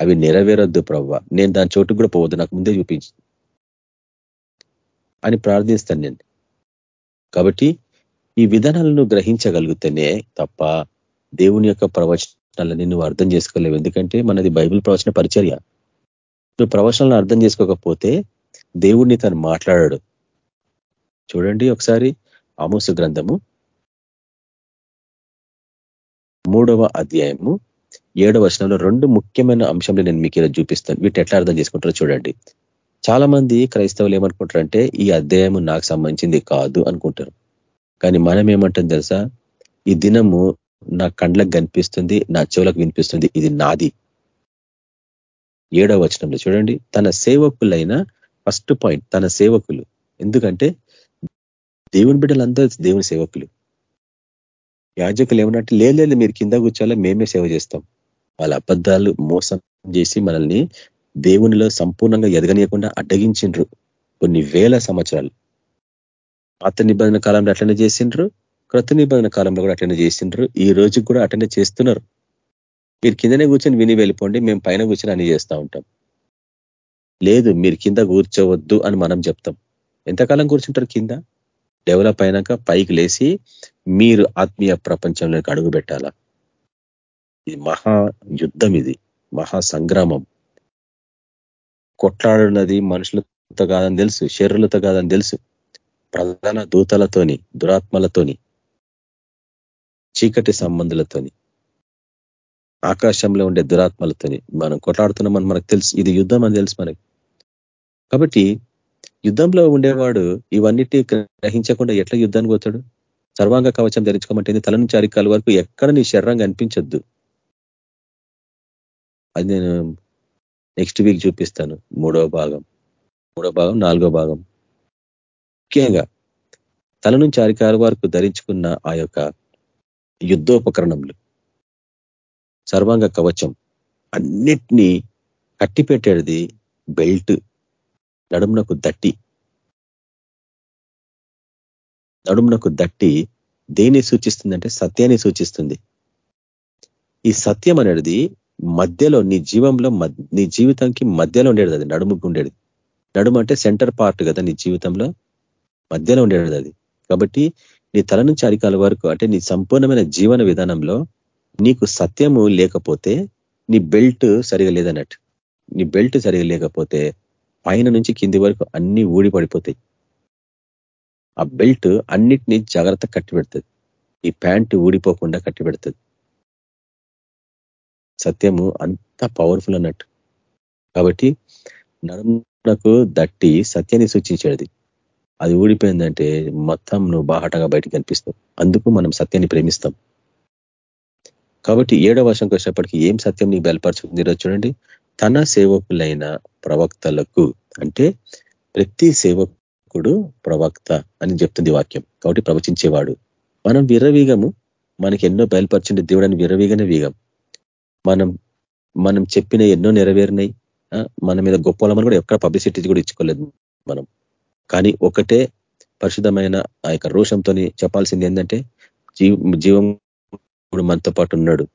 అవి నెరవేరొద్దు ప్రవ్వ. నేను దాని చోటు కూడా పోవద్దు. నాకు ముందే చూపించి. అని ప్రార్థిస్తాను నేను. కాబట్టి ఈ విధానాలను గ్రహించగలిగితేనే తప్ప దేవుని యొక్క ప్రవచనాలని నువ్వు అర్థం చేసుకోలేవు. ఎందుకంటే మనది బైబిల్ ప్రవచన పరిచర్య. నువ్వు ప్రవచనాలను అర్థం చేసుకోకపోతే దేవుడిని తను మాట్లాడాడు. చూడండి ఒకసారి ఆమోసు గ్రంథము మూడవ అధ్యాయము ఏడవ వచనంలో రెండు ముఖ్యమైన అంశంలో నేను మీకు ఇలా చూపిస్తాను. వీటి ఎట్లా అర్థం చేసుకుంటారో చూడండి. చాలా మంది క్రైస్తవులు ఏమనుకుంటారంటే ఈ అధ్యాయము నాకు సంబంధించింది కాదు అనుకుంటారు. కానీ మనం ఏమంటాం తెలుసా? ఈ దినము నా కండ్లకు కనిపిస్తుంది నా చెవులకు వినిపిస్తుంది ఇది నాది. ఏడవ వచనంలో చూడండి. తన సేవకులైన ఫస్ట్ పాయింట్ తన సేవకులు. ఎందుకంటే దేవుని బిడ్డలందరూ దేవుని సేవకులు. యాజకులు ఏమన్నట్టు లేదు మీరు కింద కూర్చోాలా మేమే సేవ చేస్తాం. వాళ్ళ అబద్ధాలు మోసం చేసి మనల్ని దేవునిలో సంపూర్ణంగా ఎదగనీయకుండా అడ్డగించిండ్రు. కొన్ని వేల సంవత్సరాలు. పాత నిబంధన కాలంలో అట్లనే చేసిండ్రు క్రొత్త నిబంధన కాలంలో కూడా అట్లనే చేసిండ్రు ఈ రోజు కూడా అట్లనే చేస్తున్నారు. మీరు కిందనే కూర్చొని విని వెళ్ళిపోండి మేము పైన కూర్చొని అని చేస్తూ ఉంటాం. లేదు మీరు కింద కూర్చోవద్దు అని మనం చెప్తాం. ఎంతకాలం కూర్చుంటారు కింద? డెవలప్ అయినాక పైకి లేచి మీరు ఆత్మీయ ప్రపంచంలోకి అడుగుపెట్టాల ఇది మహా యుద్ధం ఇది. మహా సంగ్రామం. కొట్లాడున్నది మనుషులతో కాదని తెలుసు శరీరులతో కాదని తెలుసు. ప్రధాన దూతలతోని దురాత్మలతోని చీకటి సంబంధులతోని ఆకాశంలో ఉండే దురాత్మలతోని మనం కొట్లాడుతున్నామని మనకు తెలుసు. ఇది యుద్ధం అని తెలుసు మనకి. కాబట్టి యుద్ధంలో ఉండేవాడు ఇవన్నిటి గ్రహించకుండా ఎట్లా యుద్ధానికి పోతాడు? సర్వాంగ కవచం ధరించుకోమంటే తల నుంచి అరికాల వరకు ఎక్కడ నీ శరీరం కనిపించొద్దు అది నేను నెక్స్ట్ వీక్ చూపిస్తాను. మూడవ భాగం. మూడో భాగం నాలుగో భాగం. ముఖ్యంగా తల నుంచి అరికాల వరకు ధరించుకున్న ఆ యొక్క యుద్ధోపకరణములు సర్వాంగ కవచం అన్నిటినీ కట్టిపెట్టేది బెల్ట్. నడుమునకు దట్టి నడుమునకు దట్టి దేన్ని సూచిస్తుందంటే సత్యాన్ని సూచిస్తుంది. ఈ సత్యం అనేది మధ్యలో నీ జీవంలో నీ జీవితానికి మధ్యలో ఉండేది అది నడుముకు ఉండేది. నడుము అంటే సెంటర్ పార్ట్ కదా నీ జీవితంలో మధ్యలో ఉండేది అది. కాబట్టి నీ తల నుంచి అరికాల వరకు అంటే నీ సంపూర్ణమైన జీవన విధానంలో నీకు సత్యము లేకపోతే నీ బెల్ట్ సరిగా లేదన్నట్టు. నీ బెల్ట్ సరిగా లేకపోతే పైన నుంచి కింది వరకు అన్ని ఊడి పడిపోతాయి. ఆ బెల్ట్ అన్నిటినీ జాగ్రత్త కట్టిపెడుతుంది. ఈ ప్యాంట్ ఊడిపోకుండా కట్టిపెడుతుంది. సత్యము అంత పవర్ఫుల్ అన్నట్టు. కాబట్టి నడుమునకు దట్టి సత్యాన్ని సూచించేది. అది ఊడిపోయిందంటే మొత్తం నువ్వు బాహటంగా బయటకు కనిపిస్తావు. అందుకు మనం సత్యాన్ని ప్రేమిస్తాం. కాబట్టి ఏడవ వర్షంకి వచ్చేప్పటికీ ఏం సత్యం నీకు బయలుపరుచుకుంది? ఈరోజు చూడండి. తన సేవకులైన ప్రవక్తలకు అంటే ప్రతి సేవకుడు ప్రవక్త అని చెప్తుంది వాక్యం. కాబట్టి ప్రవచించేవాడు. మనం విర్రవీగము. మనకి ఎన్నో బయలుపరిచిండే దేవుడని విర్రవీగనే వీగం. మనం మనం చెప్పిన ఎన్నో నెరవేరినాయి మన మీద గొప్పలమని కూడా ఎక్కడ పబ్లిసిటీ కూడా ఇచ్చుకోలేదు మనం. కానీ ఒకటే పరిశుద్ధమైన ఆ యొక్క రోషంతో చెప్పాల్సింది ఏంటంటే జీవం మనతో పాటు ఉన్నాడు.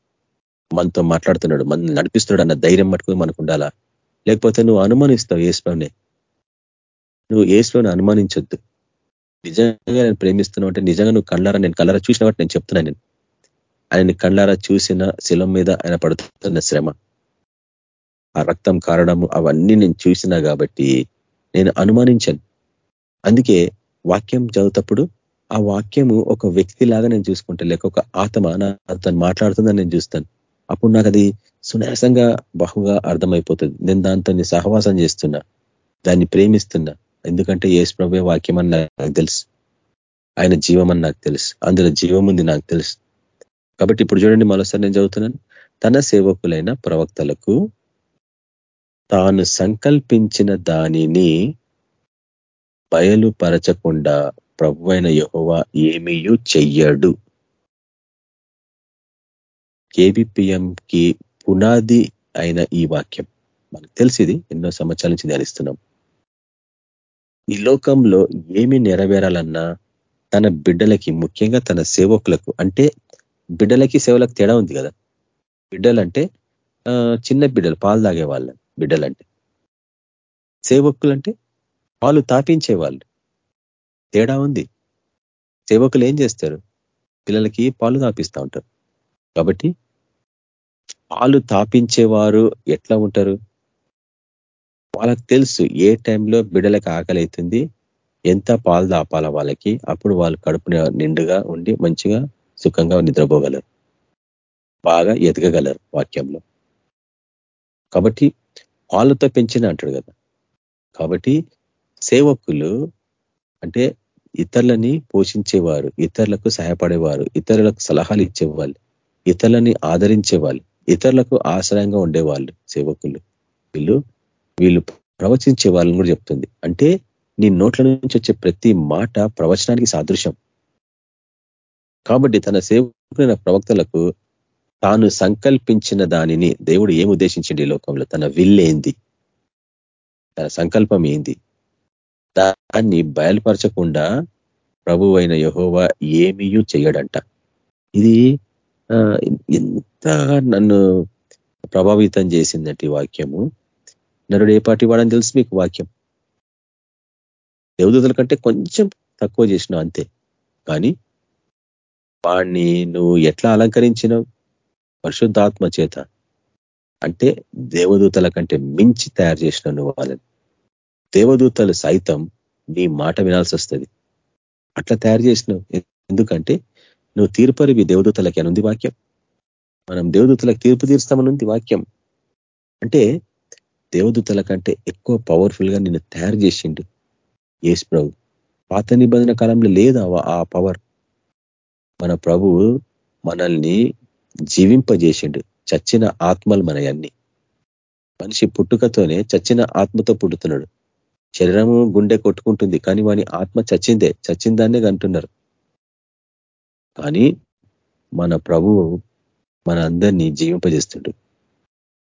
మనతో మాట్లాడుతున్నాడు. మన నడిపిస్తున్నాడు అన్న ధైర్యం మటుకు మనకు ఉండాలా? లేకపోతే నువ్వు అనుమానిస్తావు ఏసులోనే నువ్వు ఏసులోనే అనుమానించొద్దు. నిజంగా నేను ప్రేమిస్తున్నావు అంటే నిజంగా నువ్వు కళ్ళారా నేను కళ్ళారా చూసిన వాటి నేను చెప్తున్నా నేను. ఆయన కళ్ళారా చూసిన శిలం మీద ఆయన పడుతున్న శ్రమ. ఆ రక్తం కారడము అవన్నీ నేను చూసినా కాబట్టి నేను అనుమానించాను. అందుకే వాక్యం చదువుతప్పుడు ఆ వాక్యము ఒక వ్యక్తి లాగా నేను చూసుకుంటా లేక ఒక ఆత్మ తను మాట్లాడుతుందని నేను చూస్తాను. అప్పుడు నాకు అది సునాసంగా బహుగా అర్థమైపోతుంది. నేను దాంతో సహవాసం చేస్తున్నా. దాన్ని ప్రేమిస్తున్నా. ఎందుకంటే ఏసు ప్రభే వాక్యం అని నాకు తెలుసు. ఆయన జీవం అని నాకు తెలుసు. అందులో జీవం ఉంది నాకు తెలుసు. కాబట్టి ఇప్పుడు చూడండి మరోసారి నేను చదువుతున్నాను. తన సేవకులైన ప్రవక్తలకు తాను సంకల్పించిన దానిని బయలుపరచకుండా ప్రభు అయిన యహోవా ఏమీయూ చెయ్యడు. కేబిపిఎంకి పునాది అయిన ఈ వాక్యం. మనకు తెలిసింది ఎన్నో సంవత్సరాల నుంచి ధ్యానిస్తున్నాం. ఈ లోకంలో ఏమి నెరవేరాలన్నా తన బిడ్డలకి ముఖ్యంగా తన సేవకులకు అంటే బిడ్డలకి సేవలకు తేడా ఉంది కదా. బిడ్డలంటే చిన్న బిడ్డలు పాలు తాగే వాళ్ళ బిడ్డలంటే. సేవకులు అంటే పాలు తాపించే వాళ్ళు. తేడా ఉంది. సేవకులు ఏం చేస్తారు? పిల్లలకి పాలు తాపిస్తూ ఉంటారు. కాబట్టి పాలు తాపించేవారు ఎట్లా ఉంటారు? వాళ్ళకి తెలుసు ఏ టైంలో బిడలకు ఆకలి అవుతుంది ఎంత పాలు తాపాల వాళ్ళకి అప్పుడు వాళ్ళు కడుపు నిండుగా ఉండి మంచిగా సుఖంగా నిద్రపోగలరు. బాగా ఎదగగలరు వాక్యంలో. కాబట్టి పాలతో పెంచిన అంటాడు కదా. కాబట్టి సేవకులు అంటే ఇతరులని పోషించేవారు ఇతరులకు సహాయపడేవారు ఇతరులకు సలహాలు ఇచ్చేవాళ్ళు ఇతరులని ఆదరించేవాళ్ళు. ఇతరులకు ఆశ్రయంగా ఉండేవాళ్ళు సేవకులు. వీళ్ళు వీళ్ళు ప్రవచించే వాళ్ళని కూడా చెప్తుంది. అంటే నీ నోట్ల నుంచి వచ్చే ప్రతి మాట ప్రవచనానికి సాదృశ్యం. కాబట్టి తన సేవకులైన ప్రవక్తలకు తాను సంకల్పించిన దానిని దేవుడు ఏం ఉద్దేశించండి ఈ లోకంలో? తన విల్లేంది తన సంకల్పం ఏంది? దాన్ని బయలుపరచకుండా ప్రభు అయిన యహోవా ఏమీయూ చేయడంట. ఇది ఎంత నన్ను ప్రభావితం చేసిందంటే వాక్యము. నరుడు ఏ పాటి వాడని తెలుసు మీకు వాక్యం. దేవదూతల కంటే కొంచెం తక్కువ చేసినావు అంతే. కానీ వాడిని నువ్వు ఎట్లా అలంకరించినావు? పరిశుద్ధాత్మ చేత. అంటే దేవదూతల కంటే మించి తయారు చేసినావు నువ్వు వాళ్ళని. దేవదూతలు సైతం నీ మాట వినాల్సి వస్తుంది అట్లా తయారు చేసినావు. ఎందుకంటే నువ్వు తీర్పరివి దేవదూతలకి అనుంది వాక్యం. మనం దేవదూతలకు తీర్పు తీరుస్తామనుంది వాక్యం. అంటే దేవదూతల కంటే ఎక్కువ పవర్ఫుల్గా నిన్ను తయారు చేసిండు ఏసు ప్రభు. పాత నిబంధన కాలంలో లేదా ఆ పవర్ మన ప్రభువు మనల్ని జీవింపజేసిండు చచ్చిన ఆత్మలు మనయన్నీ. మనిషి పుట్టుకతోనే చచ్చిన ఆత్మతో పుట్టుతున్నాడు శరీరము గుండె కొట్టుకుంటుంది కానీ వాని ఆత్మ చచ్చిందే చచ్చిన అంటున్నారు. కానీ మన ప్రభువు మన అందరినీ జీవింపజేస్తుండు.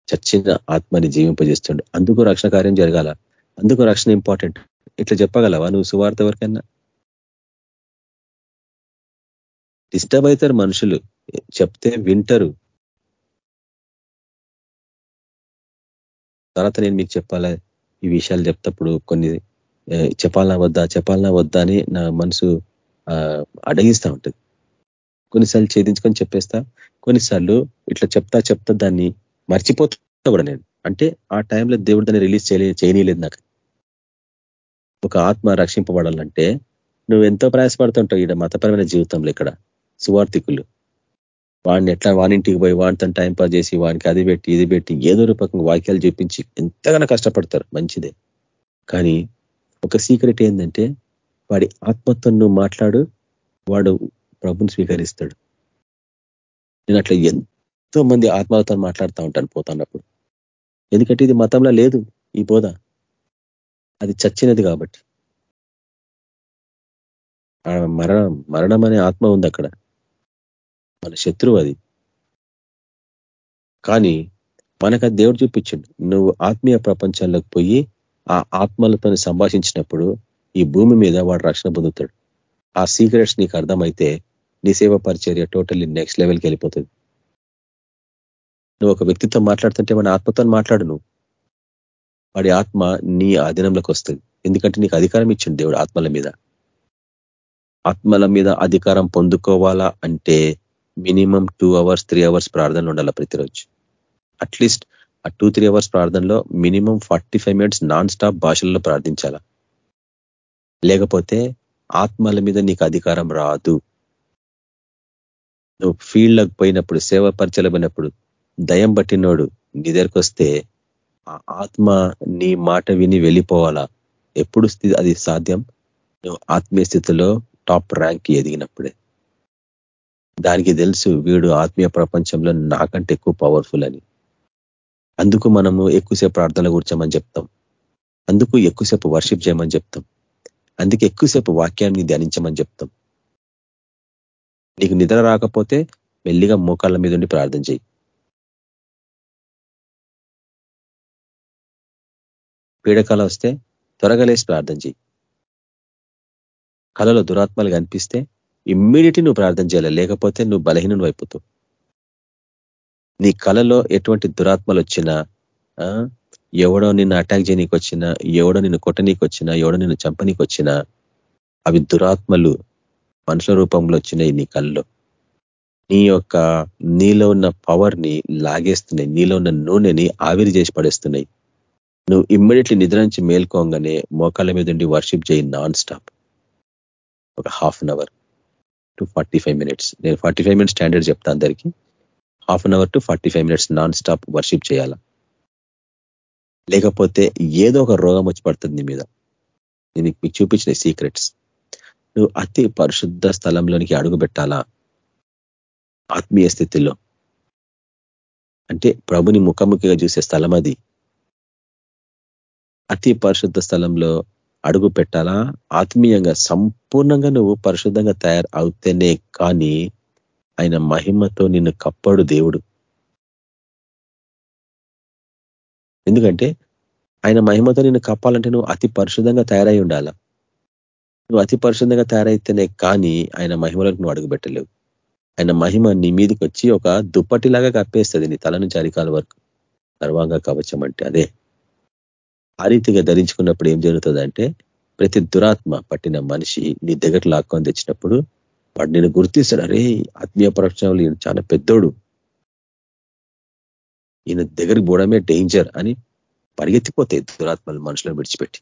చచ్చిన ఆత్మని జీవింపజేస్తుండు. అందుకు రక్షణ కార్యం జరగాల. అందుకు రక్షణ ఇంపార్టెంట్ ఇట్లా చెప్పగలవా నువ్వు సువార్త ఎవరికన్నా డిస్టర్బ్ అవుతారు మనుషులు. చెప్తే వింటరు. తర్వాత నేను మీకు చెప్పాలా? ఈ విషయాలు చెప్తప్పుడు కొన్ని చెప్పాలనా వద్దా చెప్పాలనా వద్దా అని నా మనసు అడగిస్తూ ఉంటుంది. కొన్నిసార్లు ఛేదించుకొని చెప్పేస్తా కొన్నిసార్లు ఇట్లా చెప్తా చెప్తా దాన్ని మర్చిపోతా కూడా నేను. అంటే ఆ టైంలో దేవుడు దాన్ని రిలీజ్ చేయలే చేయనీయలేదు నాకు. ఒక ఆత్మ రక్షింపబడాలంటే నువ్వు ఎంతో ప్రయాసపడుతుంటావు ఇక్కడ మతపరమైన జీవితంలో ఇక్కడ సువార్థికులు. వాడిని ఎట్లా వానింటికి పోయి వాడితో టైం పాస్ చేసి వానికి అది పెట్టి ఇది పెట్టి ఏదో రూపకంగా వాక్యాలు చూపించి ఎంతగానో కష్టపడతారు మంచిదే. కానీ ఒక సీక్రెట్ ఏంటంటే వాడి ఆత్మతో నువ్వు మాట్లాడు వాడు ప్రభుని స్వీకరిస్తాడు. నేను అట్లా ఎంతో మంది ఆత్మలతో మాట్లాడుతూ ఉంటాను పోతున్నప్పుడు. ఎందుకంటే ఇది మతంలో లేదు ఈ బోధ. అది చచ్చినది కాబట్టి. మరణం మరణం అనే ఆత్మ ఉంది అక్కడ. మన శత్రువు అది. కానీ మనకు దేవుడు చూపించండు నువ్వు ఆత్మీయ ప్రపంచంలోకి పోయి ఆ ఆత్మలతో సంభాషించినప్పుడు ఈ భూమి మీద వాడు రక్షణ పొందుతాడు. ఆ సీక్రెట్స్ నీకు అర్థమైతే నీ సేవ పరిచర్య టోటల్లీ నెక్స్ట్ లెవెల్కి వెళ్ళిపోతుంది. నువ్వు ఒక వ్యక్తితో మాట్లాడుతుంటే మన ఆత్మతో మాట్లాడు నువ్వు. వాడి ఆత్మ నీ అధీనంలోకి వస్తుంది. ఎందుకంటే నీకు అధికారం ఇచ్చింది దేవుడు ఆత్మల మీద. ఆత్మల మీద అధికారం పొందుకోవాలా అంటే minimum two hours three hours ప్రార్థనలు ఉండాలి ప్రతిరోజు. అట్లీస్ట్ ఆ టూ త్రీ అవర్స్ ప్రార్థనలో minimum forty five minutes non stop భాషల్లో ప్రార్థించాలా. లేకపోతే ఆత్మల మీద నీకు అధికారం రాదు. నువ్వు ఫీల్డ్లోకి పోయినప్పుడు సేవ పరిచలమైనప్పుడు దయం పట్టినోడు నీ దగ్గరికి వస్తే ఆ ఆత్మ నీ మాట విని వెళ్ళిపోవాలా? ఎప్పుడు స్థితి అది సాధ్యం? నువ్వు ఆత్మీయ స్థితిలో టాప్ ర్యాంక్ ఎదిగినప్పుడే. దానికి తెలుసు వీడు ఆత్మీయ ప్రపంచంలో నాకంటే ఎక్కువ పవర్ఫుల్ అని. అందుకు మనము ఎక్కువసేపు ప్రార్థనలు కూర్చోమని చెప్తాం? అందుకు ఎక్కువసేపు వర్షిప్ చేయమని చెప్తాం. అందుకే ఎక్కువసేపు వాక్యాన్ని ధ్యానించమని చెప్తాం. నీకు నిద్ర రాకపోతే మెల్లిగా మోకాళ్ళ మీద ఉండి ప్రార్థన చేయి. పీడకాల వస్తే త్వరగా లేసి ప్రార్థన చేయి. కళలో దురాత్మలు కనిపిస్తే ఇమ్మీడియట్లీ నువ్వు ప్రార్థన చేయాలి లేకపోతే నువ్వు బలహీనం అయిపోతావు. నీ కళలో ఎటువంటి దురాత్మలు వచ్చినా ఎవడో నిన్ను అటాక్ చేయనీకి వచ్చినా ఎవడో నిన్ను కొట్టనీకి వచ్చినా ఎవడో నిన్ను చంపనీకి వచ్చినా అవి దురాత్మలు. మనుషుల రూపంలో వచ్చినాయి నీ కళ్ళు. నీ యొక్క నీలో ఉన్న పవర్ని లాగేస్తున్నాయి. నీలో ఉన్న నూనెని ఆవిరి చేసి పడేస్తున్నాయి. నువ్వు ఇమ్మీడియట్లీ నిద్ర నుంచి మేల్కోగానే మోకాళ్ళ మీద ఉండి వర్షిప్ చేయి నాన్ స్టాప్. ఒక half an hour to forty minutes. నేను ఫార్టీ మినిట్స్ స్టాండర్డ్ చెప్తా అందరికీ. Half an hour to forty minutes non stop worship చేయాల? లేకపోతే ఏదో ఒక రోగం వచ్చి పడుతుంది నీ మీద. నేను మీకు చూపించిన సీక్రెట్స్. నువ్వు అతి పరిశుద్ధ స్థలంలోనికి అడుగు పెట్టాలా ఆత్మీయ స్థితిలో. అంటే ప్రభుని ముఖముఖిగా చూసే స్థలం అది. అతి పరిశుద్ధ స్థలంలో అడుగు పెట్టాలా ఆత్మీయంగా సంపూర్ణంగా నువ్వు పరిశుద్ధంగా తయారు అవుతేనే కానీ ఆయన మహిమతో నిన్ను కప్పడు దేవుడు. ఎందుకంటే ఆయన మహిమతో నిన్ను కప్పాలంటే నువ్వు అతి పరిశుద్ధంగా తయారై ఉండాలా? నువ్వు అతి పరిశుద్ధంగా తయారైతేనే కానీ ఆయన మహిమలకు నువ్వు అడుగుపెట్టలేవు. ఆయన మహిమ నీ మీదకి వచ్చి ఒక దుప్పటిలాగా కప్పేస్తుంది నీ తల నుంచి అరికాల వరకు. సర్వాంగ కవచం అంటే అదే. ఆ రీతిగా ధరించుకున్నప్పుడు ఏం జరుగుతుందంటే ప్రతి దురాత్మ పట్టిన మనిషి నీ దగ్గర లాక్కొని తెచ్చినప్పుడు వాడు నేను గుర్తిస్తాడు. అరే ఆత్మీయ ప్రపంచంలో ఈయన చాలా పెద్దోడు. ఈయన దగ్గరికి పోవడమే డేంజర్ అని పరిగెత్తిపోతాయి దురాత్మలు మనుషులను విడిచిపెట్టి.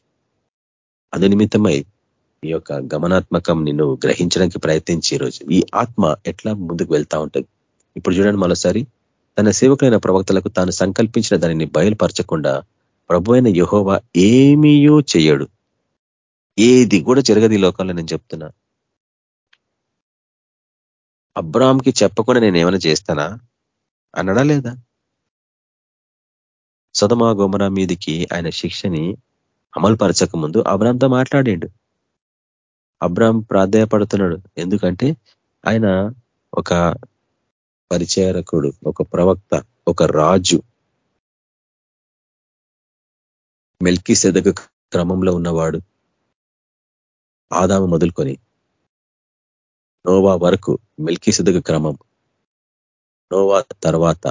అందు నిమిత్తమై ఈ యొక్క గమనాత్మకం నిన్ను గ్రహించడానికి ప్రయత్నించి ఈరోజు ఈ ఆత్మ ఎట్లా ముందుకు వెళ్తా ఉంటుంది? ఇప్పుడు చూడండి మరోసారి తన సేవకులైన ప్రవక్తలకు తాను సంకల్పించిన దానిని బయలుపరచకుండా ప్రభు అయిన యహోవా ఏమీయో చేయడు ఏది కూడా జరగదు ఈ లోకంలో నేను చెప్తున్నా. అబ్రామ్కి చెప్పకుండా నేను ఏమైనా చేస్తానా? అన్నడా లేదా? సదమా గోమరా మీదికి ఆయన శిక్షని అమలుపరచక ముందు అబ్రామ్తో మాట్లాడిండు. అబ్రామ్ ప్రాధాయపడుతున్నాడు. ఎందుకంటే ఆయన ఒక పరిచయరకుడు ఒక ప్రవక్త ఒక రాజు. మెల్కి సెదక క్రమంలో ఉన్నవాడు ఆదాము మొదలుకొని నోవా వరకు మెల్కి సెదక క్రమం. నోవా తర్వాత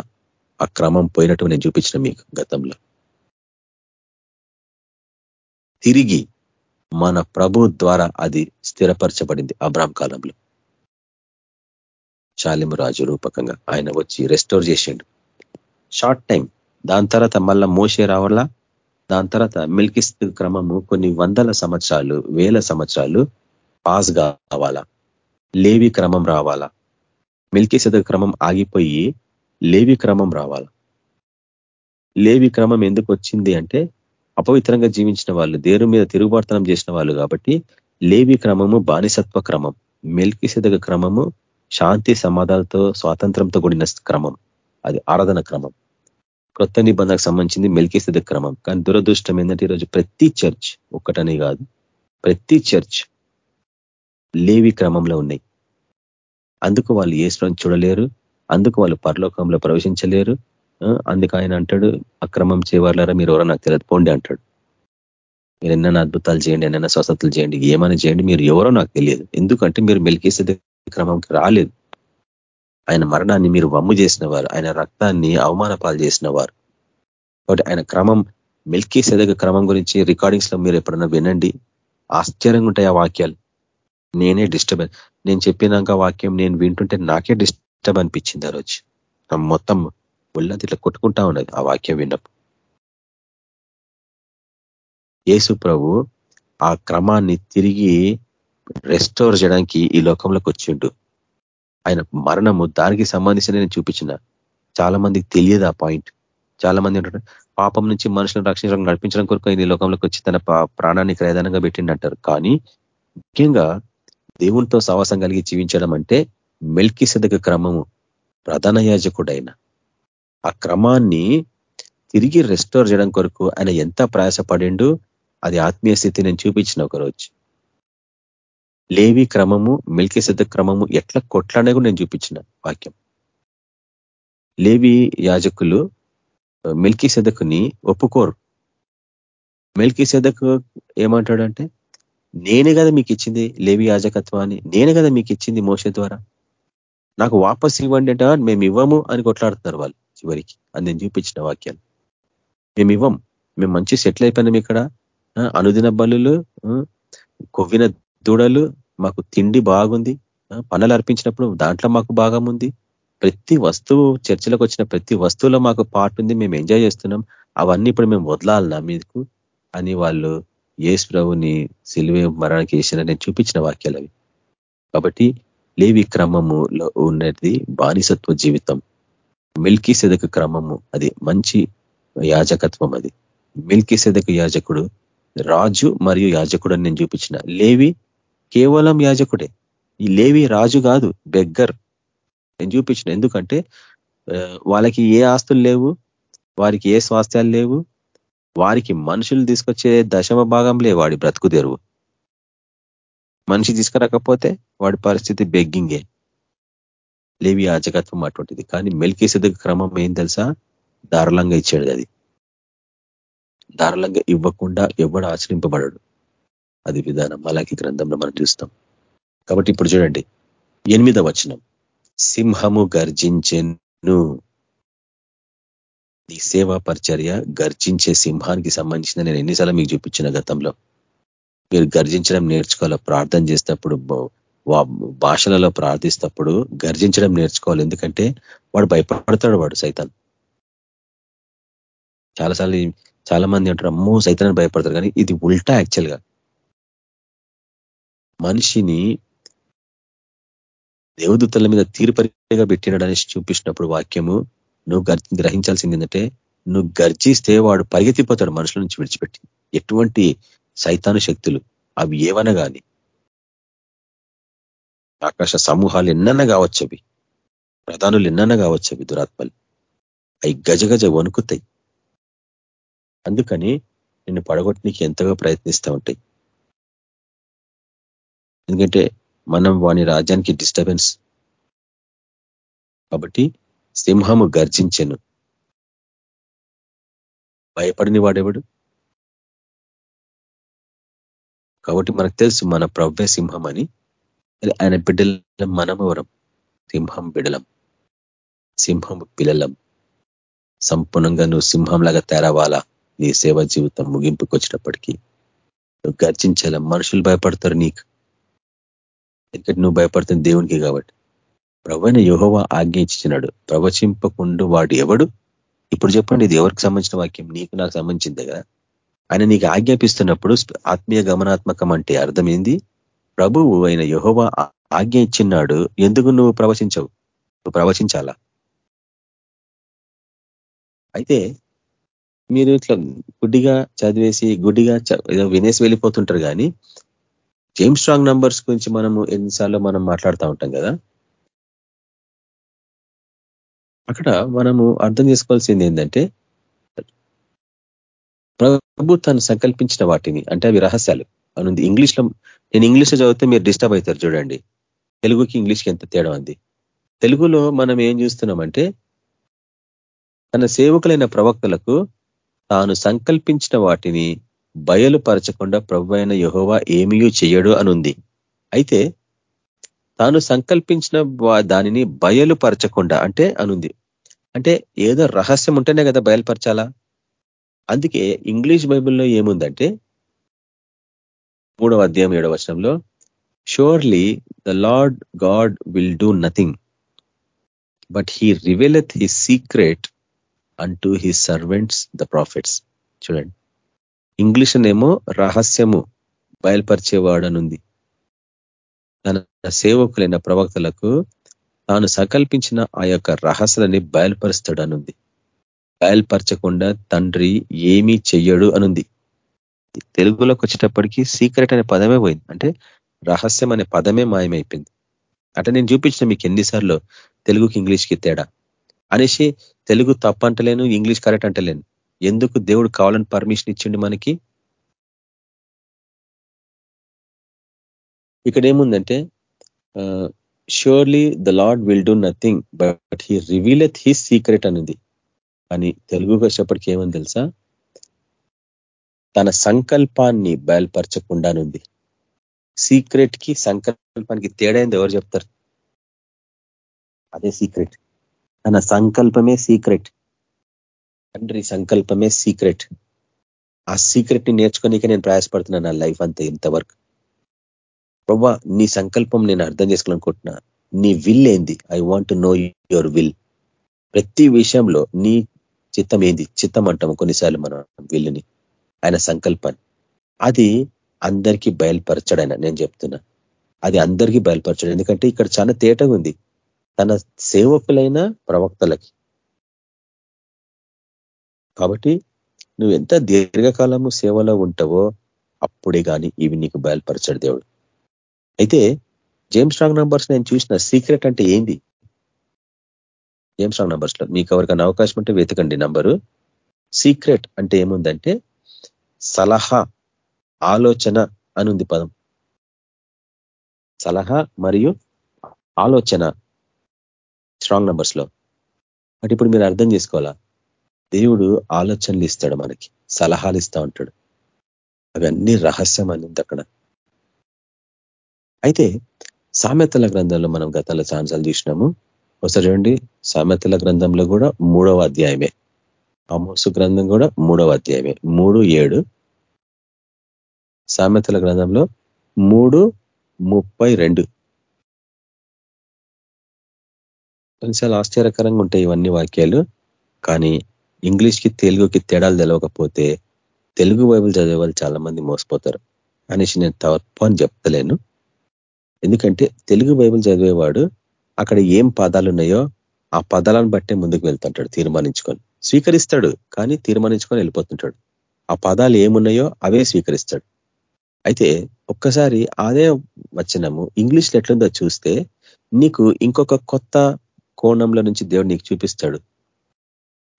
ఆ క్రమం పోయినట్టు నేను చూపించిన మీకు గతంలో. తిరిగి మన ప్రభు ద్వారా అది స్థిరపరచబడింది అబ్రామ్ కాలంలో. శాలిము రాజు రూపకంగా ఆయన వచ్చి రెస్టోర్ చేసిండు. షార్ట్ టైం దాని తర్వాత మళ్ళా మోసే రావాలా? దాని తర్వాత మిల్కిస్త్ క్రమము కొన్ని వందల సంవత్సరాలు వేల సంవత్సరాలు పాస్ కావాలా? లేవి క్రమం రావాలా? మిల్కీ క్రమం ఆగిపోయి లేవి క్రమం రావాలా? లేవి క్రమం ఎందుకు వచ్చింది అంటే అపవిత్రంగా జీవించిన వాళ్ళు దేరు మీద తిరుగుబాటుతనం చేసిన వాళ్ళు కాబట్టి లేవి క్రమము బానిసత్వ క్రమం మెల్కిసెదగ క్రమము శాంతి సమాధాలతో స్వాతంత్రంతో కూడిన క్రమం. అది ఆరాధన క్రమం. కొత్త నిబంధనకు సంబంధించింది మెల్కిసెదగ క్రమం. కానీ దురదృష్టం ఏంటంటే ఈరోజు ప్రతి చర్చ్ ఒక్కటనే కాదు ప్రతి చర్చ్ లేవి క్రమంలో ఉన్నాయి. అందుకు వాళ్ళు ఏసులను చూడలేరు అందుకు వాళ్ళు పరలోకంలో ప్రవేశించలేరు అందుకు ఆయన అంటాడు అక్రమం చేయవాళ్ళారా మీరు ఎవరో నాకు తెలియదు పోండి అంటాడు. మీరు ఎన్నైనా అద్భుతాలు చేయండి ఎన్నైనా స్వస్థతలు చేయండి ఏమైనా చేయండి మీరు ఎవరో నాకు తెలియదు. ఎందుకంటే మీరు మెలికేసే క్రమంకి రాలేదు. ఆయన మరణాన్ని మీరు వమ్ము చేసిన వారు ఆయన రక్తాన్ని అవమానపాలు చేసిన వారు కాబట్టి ఆయన క్రమం మిల్కీ సెదక క్రమం గురించి రికార్డింగ్స్లో మీరు ఎప్పుడన్నా వినండి. ఆశ్చర్యంగా ఉంటాయి ఆ వాక్యాలు. నేనే డిస్టర్బ్ నేను చెప్పినాక వాక్యం నేను వింటుంటే నాకే డిస్టర్బ్ అనిపించింది ఆ రోజు. మొత్తం ఒళ్ళంత ఇట్లా కొట్టుకుంటా ఉన్నది ఆ వాక్యం విన్నప్పుడు. యేసు ప్రభు ఆ క్రమాన్ని తిరిగి రెస్టోర్ చేయడానికి ఈ లోకంలోకి వచ్చిండు. ఆయన మరణము దానికి సంబంధించిన నేను చూపించిన. చాలా మందికి తెలియదు ఆ పాయింట్. చాలా మంది ఉంటారు పాపం నుంచి మనుషులను రక్షించడం నడిపించడం కొరకు ఈ లోకంలోకి వచ్చి తన ప్రాణాన్ని క్రయదానంగా పెట్టిండంటారు. కానీ ముఖ్యంగా దేవునితో సాహసం కలిగి జీవించడం అంటే మెల్కి సెదక క్రమము ప్రధాన యాజకుడైన ఆ క్రమాన్ని తిరిగి రెస్టోర్ చేయడం కొరకు ఆయన ఎంత ప్రయాసపడిండు అది ఆత్మీయ స్థితి నేను చూపించిన ఒకరోజు. లేవి క్రమము మిల్కీ సిద్ధ క్రమము ఎట్లా కొట్లానే కూడా నేను చూపించిన వాక్యం. లేవి యాజకులు మిల్కీ సెదకుని ఒప్పుకోరు. మిల్కీ సెదకు ఏమంటాడంటే నేనే కదా మీకు ఇచ్చింది లేవి యాజకత్వాన్ని నేనే కదా మీకు ఇచ్చింది మోస ద్వారా. నాకు వాపస్ ఇవ్వండి అంటే మేము ఇవ్వము అని కొట్లాడుతున్నారు వాళ్ళు. చివరికి. అది నేను చూపించిన వాక్యాలు. మేము ఇవ్వం. మేము మంచి సెటిల్ అయిపోయినాం ఇక్కడ. అనుదిన బలులు కొవ్విన దూడలు మాకు తిండి బాగుంది. పనులు అర్పించినప్పుడు దాంట్లో మాకు భాగం ఉంది. ప్రతి వస్తువు చర్చలకు వచ్చిన ప్రతి వస్తువులో మాకు పార్ట్ ఉంది. మేము ఎంజాయ్ చేస్తున్నాం. అవన్నీ ఇప్పుడు మేము వదలాలన్నా మీకు? అని వాళ్ళు ఏసు ప్రభుని సిలువే మరణానికి వేసిన నేను చూపించిన వాక్యాలు అవి. కాబట్టి లేవి క్రమములో ఉన్నది బానిసత్వ జీవితం. మిల్కీ సెదక క్రమము అది మంచి యాజకత్వం అది. మిల్కీ సెదక యాజకుడు రాజు మరియు యాజకుడు అని నేను చూపించిన. లేవి కేవలం యాజకుడే. ఈ లేవి రాజు కాదు బెగ్గర్. నేను చూపించిన. ఎందుకంటే వాళ్ళకి ఏ ఆస్తులు లేవు వారికి ఏ స్వాస్థ్యాలు లేవు వారికి మనుషులు తీసుకొచ్చే దశమ భాగం వాడి బ్రతుకు తెరువు. మనిషి తీసుకురాకపోతే వాడి పరిస్థితి బెగ్గింగే. లేవి యాజకత్వం అటువంటిది. కానీ మెల్కేసేద క్రమం ఏం తెలుసా? దారులంగా ఇచ్చాడు అది. దారులంగా ఇవ్వకుండా ఎవడు ఆచరింపబడడు అది విధానం అలాగే గ్రంథంలో మనం చూస్తాం. కాబట్టి ఇప్పుడు చూడండి. ఎనిమిదవ వచనం. సింహము గర్జించెను. నీ సేవా పరిచర్య గర్జించే సింహానికి సంబంధించిన నేను ఎన్నిసార్లు మీకు చూపించిన గతంలో. మీరు గర్జించడం నేర్చుకోవాలో? ప్రార్థన చేసినప్పుడు భాషలలో ప్రార్థిస్తప్పుడు గర్జించడం నేర్చుకోవాలి. ఎందుకంటే వాడు భయపడతాడు వాడు సైతాన్. చాలాసార్లు చాలా మంది అంటారు అమ్మో సైతాన్ని భయపడతారు. కానీ ఇది ఉల్టా యాక్చువల్గా. మనిషిని దేవదూతల మీద తీరుపరిగా పెట్టినడని చూపించినప్పుడు వాక్యము నువ్వు గ్రహించాల్సింది ఏంటంటే నువ్వు గర్జిస్తే వాడు పరిగెత్తిపోతాడు మనుషుల నుంచి విడిచిపెట్టి. ఎటువంటి సైతాను శక్తులు అవి ఏవన కానీ ఆకాశ సమూహాలు ఎన్నన్నా కావచ్చు అవి ప్రధానులు ఎన్నన్నా కావచ్చు అవి దురాత్మలు అవి గజగజ వణుకుతాయి. అందుకని నిన్ను పడగొట్టడానికి ఎంతగా ప్రయత్నిస్తూ ఉంటాయి. ఎందుకంటే మనం వాని రాజ్యానికి డిస్టర్బెన్స్ కాబట్టి సింహము గర్జించెను. భయపడిన వాడెవడు? కాబట్టి మనకు తెలుసు మన ప్రవ్య సింహం అని. ఆయన బిడ్డలం మనమవరం. సింహం బిడలం. సింహం పిల్లలం. సంపూర్ణంగా నువ్వు సింహంలాగా తేరవాలా నీ సేవ జీవితం ముగింపుకు వచ్చినప్పటికీ నువ్వు గర్జించాల? మనుషులు భయపడతారు నీకు. ఎందుకంటే నువ్వు భయపడుతుంది దేవునికి కాబట్టి. ప్రవైన యుహోవ ఆజ్ఞ ఇచ్చినాడు వాడు ఎవడు? ఇప్పుడు చెప్పండి ఇది ఎవరికి సంబంధించిన వాక్యం? నీకు నాకు సంబంధించింది కదా. ఆయన నీకు ఆజ్ఞాపిస్తున్నప్పుడు ఆత్మీయ గమనాత్మకం అంటే అర్థమైంది ప్రభువు అయిన యహోవా ఆజ్ఞ ఇచ్చినాడు ఎందుకు నువ్వు ప్రవచించవు? నువ్వు ప్రవచించాలా? అయితే మీరు ఇట్లా గుడ్డిగా చదివేసి గుడ్డిగా వినేసి వెళ్ళిపోతుంటారు కానీ జేమ్స్ స్ట్రాంగ్ నంబర్స్ గురించి మనము ఎన్నిసార్లు మనం మాట్లాడుతూ ఉంటాం కదా? అక్కడ మనము అర్థం చేసుకోవాల్సింది ఏంటంటే ప్రభు తను సంకల్పించిన వాటిని అంటే అవి రహస్యాలు. అనుంది ఇంగ్లీష్లో నేను ఇంగ్లీష్లో చదివితే మీరు డిస్టర్బ్ అవుతారు చూడండి. తెలుగుకి ఇంగ్లీష్కి ఎంత తేడా ఉంది? తెలుగులో మనం ఏం చూస్తున్నామంటే తన సేవకులైన ప్రవక్తలకు తాను సంకల్పించిన వాటిని బయలుపరచకుండా ప్రభు అయిన యహోవా ఏమీ చేయడు అనుంది. అయితే తాను సంకల్పించిన దానిని బయలుపరచకుండా అంటే అనుంది. అంటే ఏదో రహస్యం ఉంటేనే కదా బయలుపరచాలా? అందుకే ఇంగ్లీష్ బైబిల్లో ఏముందంటే మూడవ అధ్యాయం ఏడవ వచనంలో surely the Lord God will do nothing but he revealeth his secret unto he servants the prophets చూడండి. ఇంగ్లీష్ నేమో రహస్యము బయలుపరిచేవాడనుంది. తన సేవకులైన ప్రవక్తలకు తాను సంకల్పించిన ఆ యొక్క రహస్యాలని బయలుపరుస్తాడనుంది. బయలుపరచకుండా తండ్రి ఏమీ చెయ్యడు అనుంది. తెలుగులోకి వచ్చేటప్పటికీ సీక్రెట్ అనే పదమే పోయింది. అంటే రహస్యం అనే పదమే మాయమైపోయింది. అంటే నేను చూపించిన మీకు ఎన్నిసార్లు తెలుగుకి ఇంగ్లీష్కి తేడా. అనేసి తెలుగు తప్పు అంటలేను ఇంగ్లీష్ కరెక్ట్ అంటలేను. ఎందుకు దేవుడు కావాలని పర్మిషన్ ఇచ్చిండు మనకి? ఇక్కడ ఏముందంటే surely the Lord will do nothing but he revealeth he secret అనేది. అని తెలుగుకి వచ్చేప్పటికి ఏమని తెలుసా? తన సంకల్పాన్ని బయలుపరచకుండానుంది. సీక్రెట్కి సంకల్పానికి తేడైంది ఎవరు చెప్తారు? అదే సీక్రెట్. తన సంకల్పమే సీక్రెట్. తండ్రి సంకల్పమే సీక్రెట్. ఆ సీక్రెట్ని నేర్చుకోనికే నేను ప్రయాసపడుతున్నాను నా లైఫ్ అంతా ఇంతవరకు. ప్రభా నీ సంకల్పం నేను అర్థం చేసుకోవాలనుకుంటున్నా. నీ విల్ ఏంది? I want know your will. ప్రతి విషయంలో నీ చిత్తం ఏంది? చిత్తం అంటాము కొన్నిసార్లు మన విల్లుని. ఆయన సంకల్పాన్ని. అది అందరికీ బయలుపరచడైన నేను చెప్తున్నా. అది అందరికీ బయలుపరచడు. ఎందుకంటే ఇక్కడ చాలా తేటగా ఉంది. తన సేవకులైన ప్రవక్తలకి. కాబట్టి నువ్వు ఎంత దీర్ఘకాలము సేవలో ఉంటావో అప్పుడే కానీ ఇవి నీకు బయలుపరచడు దేవుడు. అయితే జేమ్స్ స్ట్రాంగ్ నంబర్స్ నేను చూసిన సీక్రెట్ అంటే ఏంది? జేమ్స్ స్ట్రాంగ్ నంబర్స్లో మీకు ఎవరికైనా అవకాశం ఉంటే వెతకండి. నంబరు సీక్రెట్ అంటే ఏముందంటే సలహా ఆలోచన అనుంది పదం. సలహా మరియు ఆలోచన. స్ట్రాంగ్ నంబర్స్లో. బట్ ఇప్పుడు మీరు అర్థం చేసుకోవాలా? దేవుడు ఆలోచనలు ఇస్తాడు మనకి సలహాలు ఇస్తా ఉంటాడు. అవన్నీ రహస్యం అనింది అక్కడ. అయితే సామెతల గ్రంథంలో మనం గతంలో ఛాన్సాలు చూసినాము. ఒకసారి చూడండి సామెతల గ్రంథంలో కూడా మూడవ అధ్యాయమే. అమోసు గ్రంథం కూడా మూడవ అధ్యాయమే. మూడు ఏడు సామెతల గ్రంథంలో మూడు ముప్పై రెండు. కొన్నిసార్లు ఆశ్చర్యకరంగా ఉంటాయి ఇవన్నీ వాక్యాలు కానీ ఇంగ్లీష్కి తెలుగుకి తేడాలు తెలవకపోతే తెలుగు బైబుల్ చదివే వాళ్ళు చాలా మంది మోసపోతారు. అనేసి నేను తప్పు అని చెప్తలేను. ఎందుకంటే తెలుగు బైబుల్ చదివేవాడు అక్కడ ఏం పదాలు ఉన్నాయో ఆ పదాలను బట్టే ముందుకు వెళ్తుంటాడు తీర్మానించుకొని. స్వీకరిస్తాడు కానీ తీర్మానించుకొని వెళ్ళిపోతుంటాడు. ఆ పదాలు ఏమున్నాయో అవే స్వీకరిస్తాడు. అయితే ఒక్కసారి అదే వచనము ఇంగ్లీష్లో ఎట్లుందో చూస్తే నీకు ఇంకొక కొత్త కోణంలో నుంచి దేవుడు నీకు చూపిస్తాడు.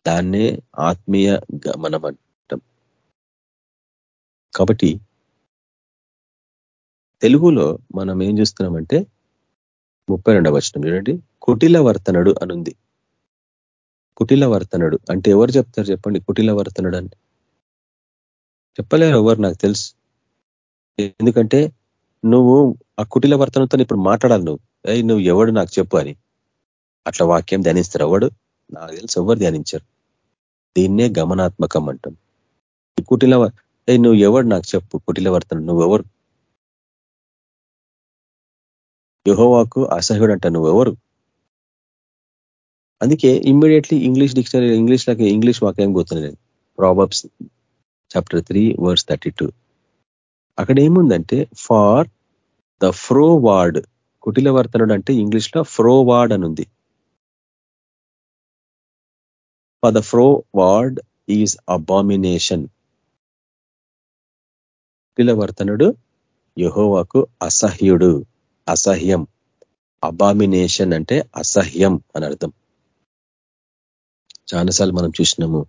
దాన్నే ఆత్మీయ గమనం అంటాం. కాబట్టి తెలుగులో మనం ఏం చూస్తున్నామంటే ముప్పై రెండవ వచనం చూడండి. కుటిల వర్తనడు అనుంది. కుటిల వర్తనడు అంటే ఎవరు చెప్తారు చెప్పండి? కుటిల వర్తనడు అని. చెప్పలేరు ఎవరు నాకు తెలుసు. ఎందుకంటే నువ్వు ఆ కుటిల వర్తనంతో ఇప్పుడు మాట్లాడాలి నువ్వు. అయ్యి నువ్వు ఎవడు నాకు చెప్పు అని. అట్లా వాక్యం ధ్యానిస్తారు. ఎవడు? నాకు తెలుసు ఎవరు ధ్యానించారు. దీన్నే గమనాత్మకం అంటాం. కుటిల నువ్వు ఎవడు నాకు చెప్పు? కుటిల వర్తన నువ్వెవరు యహోవాకు అసహ్యుడు అంట నువ్వెవరు అందుకే ఇమ్మీడియట్లీ ఇంగ్లీష్ డిక్షనరీ ఇంగ్లీష్ లాగా ఇంగ్లీష్ వాక్యం పోతున్నాను Proverbs chapter three verse thirty two. అక్కడ ఏముందంటే ఫార్ ద ఫ్రో వార్డ్ కుటిల వర్తనుడు అంటే ఇంగ్లీష్లో ఫ్రో వార్డ్ అనుంది. For the froward is abomination కుటిల వర్తనుడు యహోవాకు అసహ్యుడు అసహ్యం. అబామినేషన్ అంటే అసహ్యం అని అర్థం చాలాసార్లు మనం చూసినాము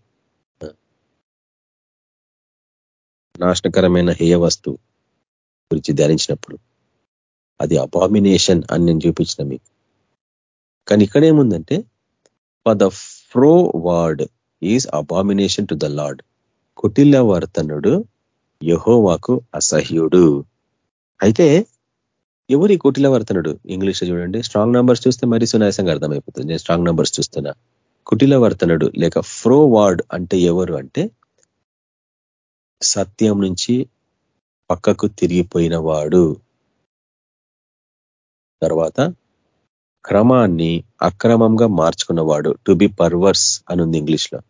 నాశనకరమైన హేయ వస్తువు గురించి ధ్యానించినప్పుడు అది అబామినేషన్ అని నేను చూపించిన మీకు. కానీ ఇక్కడేముందంటే for the froward is abomination to the Lord కుటిల వర్తనుడు యహోవాకు అసహ్యుడు. అయితే ఎవరి కుటిల వర్తనుడు? ఇంగ్లీష్ చూడండి. స్ట్రాంగ్ నంబర్స్ చూస్తే మరీ సునాయాసంగా అర్థమైపోతుంది. నేను స్ట్రాంగ్ నంబర్స్ చూస్తున్నా. కుటిల వర్తనుడు లేక ఫ్రో వార్డ్ అంటే ఎవరు అంటే సత్యం నుంచి పక్కకు తిరిగిపోయిన వాడు తర్వాత క్రమాన్ని అక్రమంగా మార్చుకున్నవాడు. టు బి పర్వర్స్ అని ఉంది ఇంగ్లీష్లో.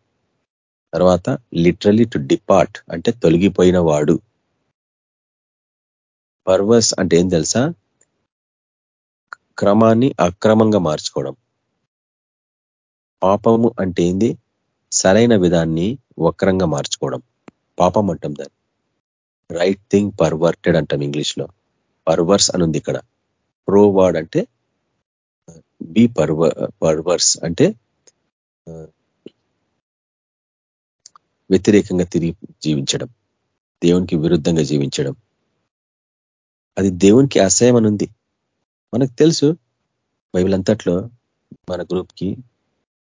తర్వాత లిటరలీ టు డిపార్ట్ అంటే తొలగిపోయిన వాడు పర్వర్స్ అంటే ఏం తెలుసా? క్రమాన్ని అక్రమంగా మార్చుకోవడం. పాపము అంటే ఏంది? సరైన విధాన్ని వక్రంగా మార్చుకోవడం. పాపం అంటాం దాన్ని. రైట్ థింగ్ పర్వర్టెడ్ అంటాం ఇంగ్లీష్లో. పర్వర్స్ అనుంది ఇక్కడ. ప్రో వర్డ్ అంటే బి పర్వ పర్వర్స్ అంటే వ్యతిరేకంగా తిరిగి జీవించడం. దేవునికి విరుద్ధంగా జీవించడం. అది దేవునికి అసహ్యం అనుంది మనకు తెలుసు బైబిల్ అంతట్లో మన గ్రూప్కి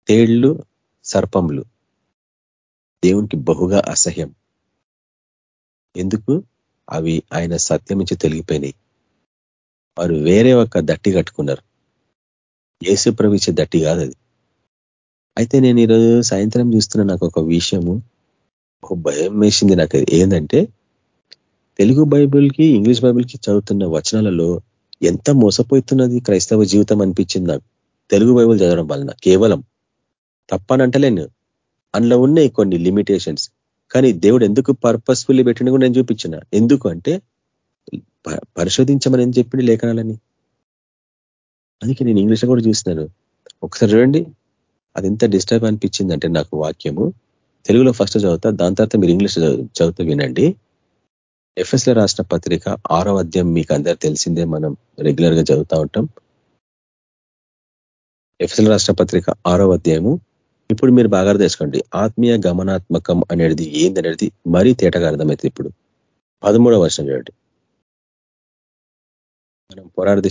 తేళ్ళు సర్పములు. దేవునికి బహుగా అసహ్యం. ఎందుకు? అవి ఆయన సత్యం నుంచి తొలగిపోయినాయి. వారు వేరే ఒక దట్టి కట్టుకున్నారు. ఏసు ప్రవేశ దట్టి కాదు అది. అయితే నేను ఈరోజు సాయంత్రం చూస్తున్న నాకు ఒక విషయము ఒక భయం వేసింది నాకు ఏంటంటే తెలుగు బైబిల్కి ఇంగ్లీష్ బైబిల్కి చదువుతున్న వచనాలలో ఎంత మోసపోతున్నది క్రైస్తవ జీవితం అనిపించింది నాకు. తెలుగు బైబిల్ చదవడం వలన కేవలం. తప్పనంటలేను. అందులో ఉన్నాయి కొన్ని లిమిటేషన్స్. కానీ దేవుడు ఎందుకు పర్పస్ఫుల్లీ పెట్టిన కూడా నేను చూపించిన. ఎందుకు అంటే పరిశోధించమని చెప్పింది లేఖనాలని. అందుకే నేను ఇంగ్లీష్లో కూడా చూసినాను ఒకసారి చూడండి. అది ఎంత డిస్టర్బ్ అనిపించింది అంటే నాకు వాక్యము. తెలుగులో ఫస్ట్ చదువుతా దాని తర్వాత మీరు ఇంగ్లీష్ చదువుతూ వినండి. ఎఫ్ఎస్లో రాసిన పత్రిక ఆరో అధ్యాయం మీకు అందరు తెలిసిందే మనం రెగ్యులర్గా చదువుతూ ఉంటాం. ఎఫ్ఎస్ఎల్ రాష్ట్ర పత్రిక ఆరో అధ్యాయము ఇప్పుడు మీరు బాగా తీసుకోండి ఆత్మీయ గమనాత్మకం అనేది ఏంది అనేది మరీ తేటగా అర్థమైతే ఇప్పుడు. పదమూడవ వర్షం చూడండి. మనం పోరాడే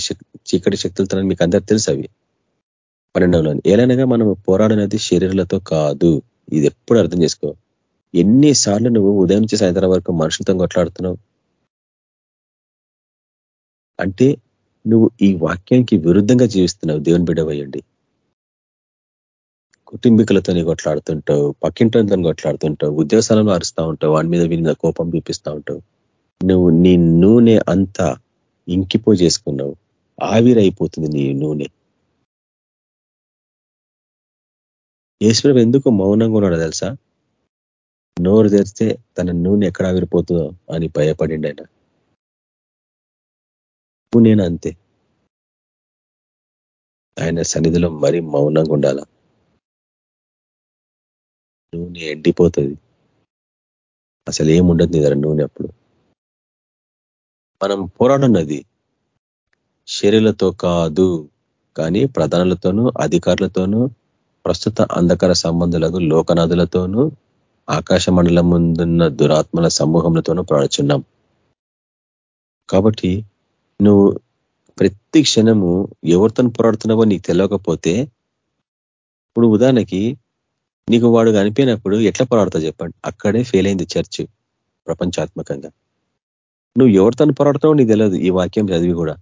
చీకటి శక్తులతో మీకు అందరు తెలుసు అవి. పన్నెండవలో ఏలైనగా మనం పోరాడనేది శరీరాలతో కాదు. ఇది ఎప్పుడు అర్థం చేసుకో. ఎన్నిసార్లు నువ్వు ఉదయం నుంచి సాయంత్రం వరకు మనుషులతో కొట్లాడుతున్నావు? అంటే నువ్వు ఈ వాక్యానికి విరుద్ధంగా జీవిస్తున్నావు. దేవుని బిడ్డవయ్యండి కుటుంబీకులతోని కొట్లాడుతుంటావు పక్కింటితో కొట్లాడుతుంటావు ఉద్యోగస్థలంలో అరుస్తూ ఉంటావు వాడి మీద వీని కోపం చూపిస్తూ ఉంటావు. నువ్వు నీ నూనె అంతా ఇంకిపో చేసుకున్నావు. ఆవిరైపోతుంది నీ నూనె. ఈశ్వరం ఎందుకు మౌనంగా ఉన్నాడో తెలుసా? నోరు తెరిస్తే తన నూనె ఎక్కడ ఆవిరిపోతుందో అని భయపడిండి ఆయన నేను అంతే ఆయన సన్నిధిలో మరీ మౌనంగా ఉండాలా? నూనె ఎండిపోతుంది. అసలు ఏముండదు నీ దగ్గర నూనె అప్పుడు. మనం పోరాడున్నది శరీరతో కాదు కానీ ప్రధానులతోనూ అధికారులతోనూ ప్రస్తుత అంధకార సంబంధులకు లోకనాథులతోనూ ఆకాశ మండలం ముందున్న దురాత్మల సమూహంలతోనూ ప్రాడుచున్నాం. కాబట్టి నువ్వు ప్రతి క్షణము ఎవరితో పోరాడుతున్నావో నీకు తెలియకపోతే ఇప్పుడు ఉదాహరణకి నీకు వాడు కనిపోయినప్పుడు ఎట్లా పోరాడతావు చెప్పండి. అక్కడే ఫెయిల్ అయింది చర్చ్ ప్రపంచాత్మకంగా. నువ్వు ఎవరితో పోరాడతావో నీకు తెలియదు ఈ వాక్యం చదివి కూడా.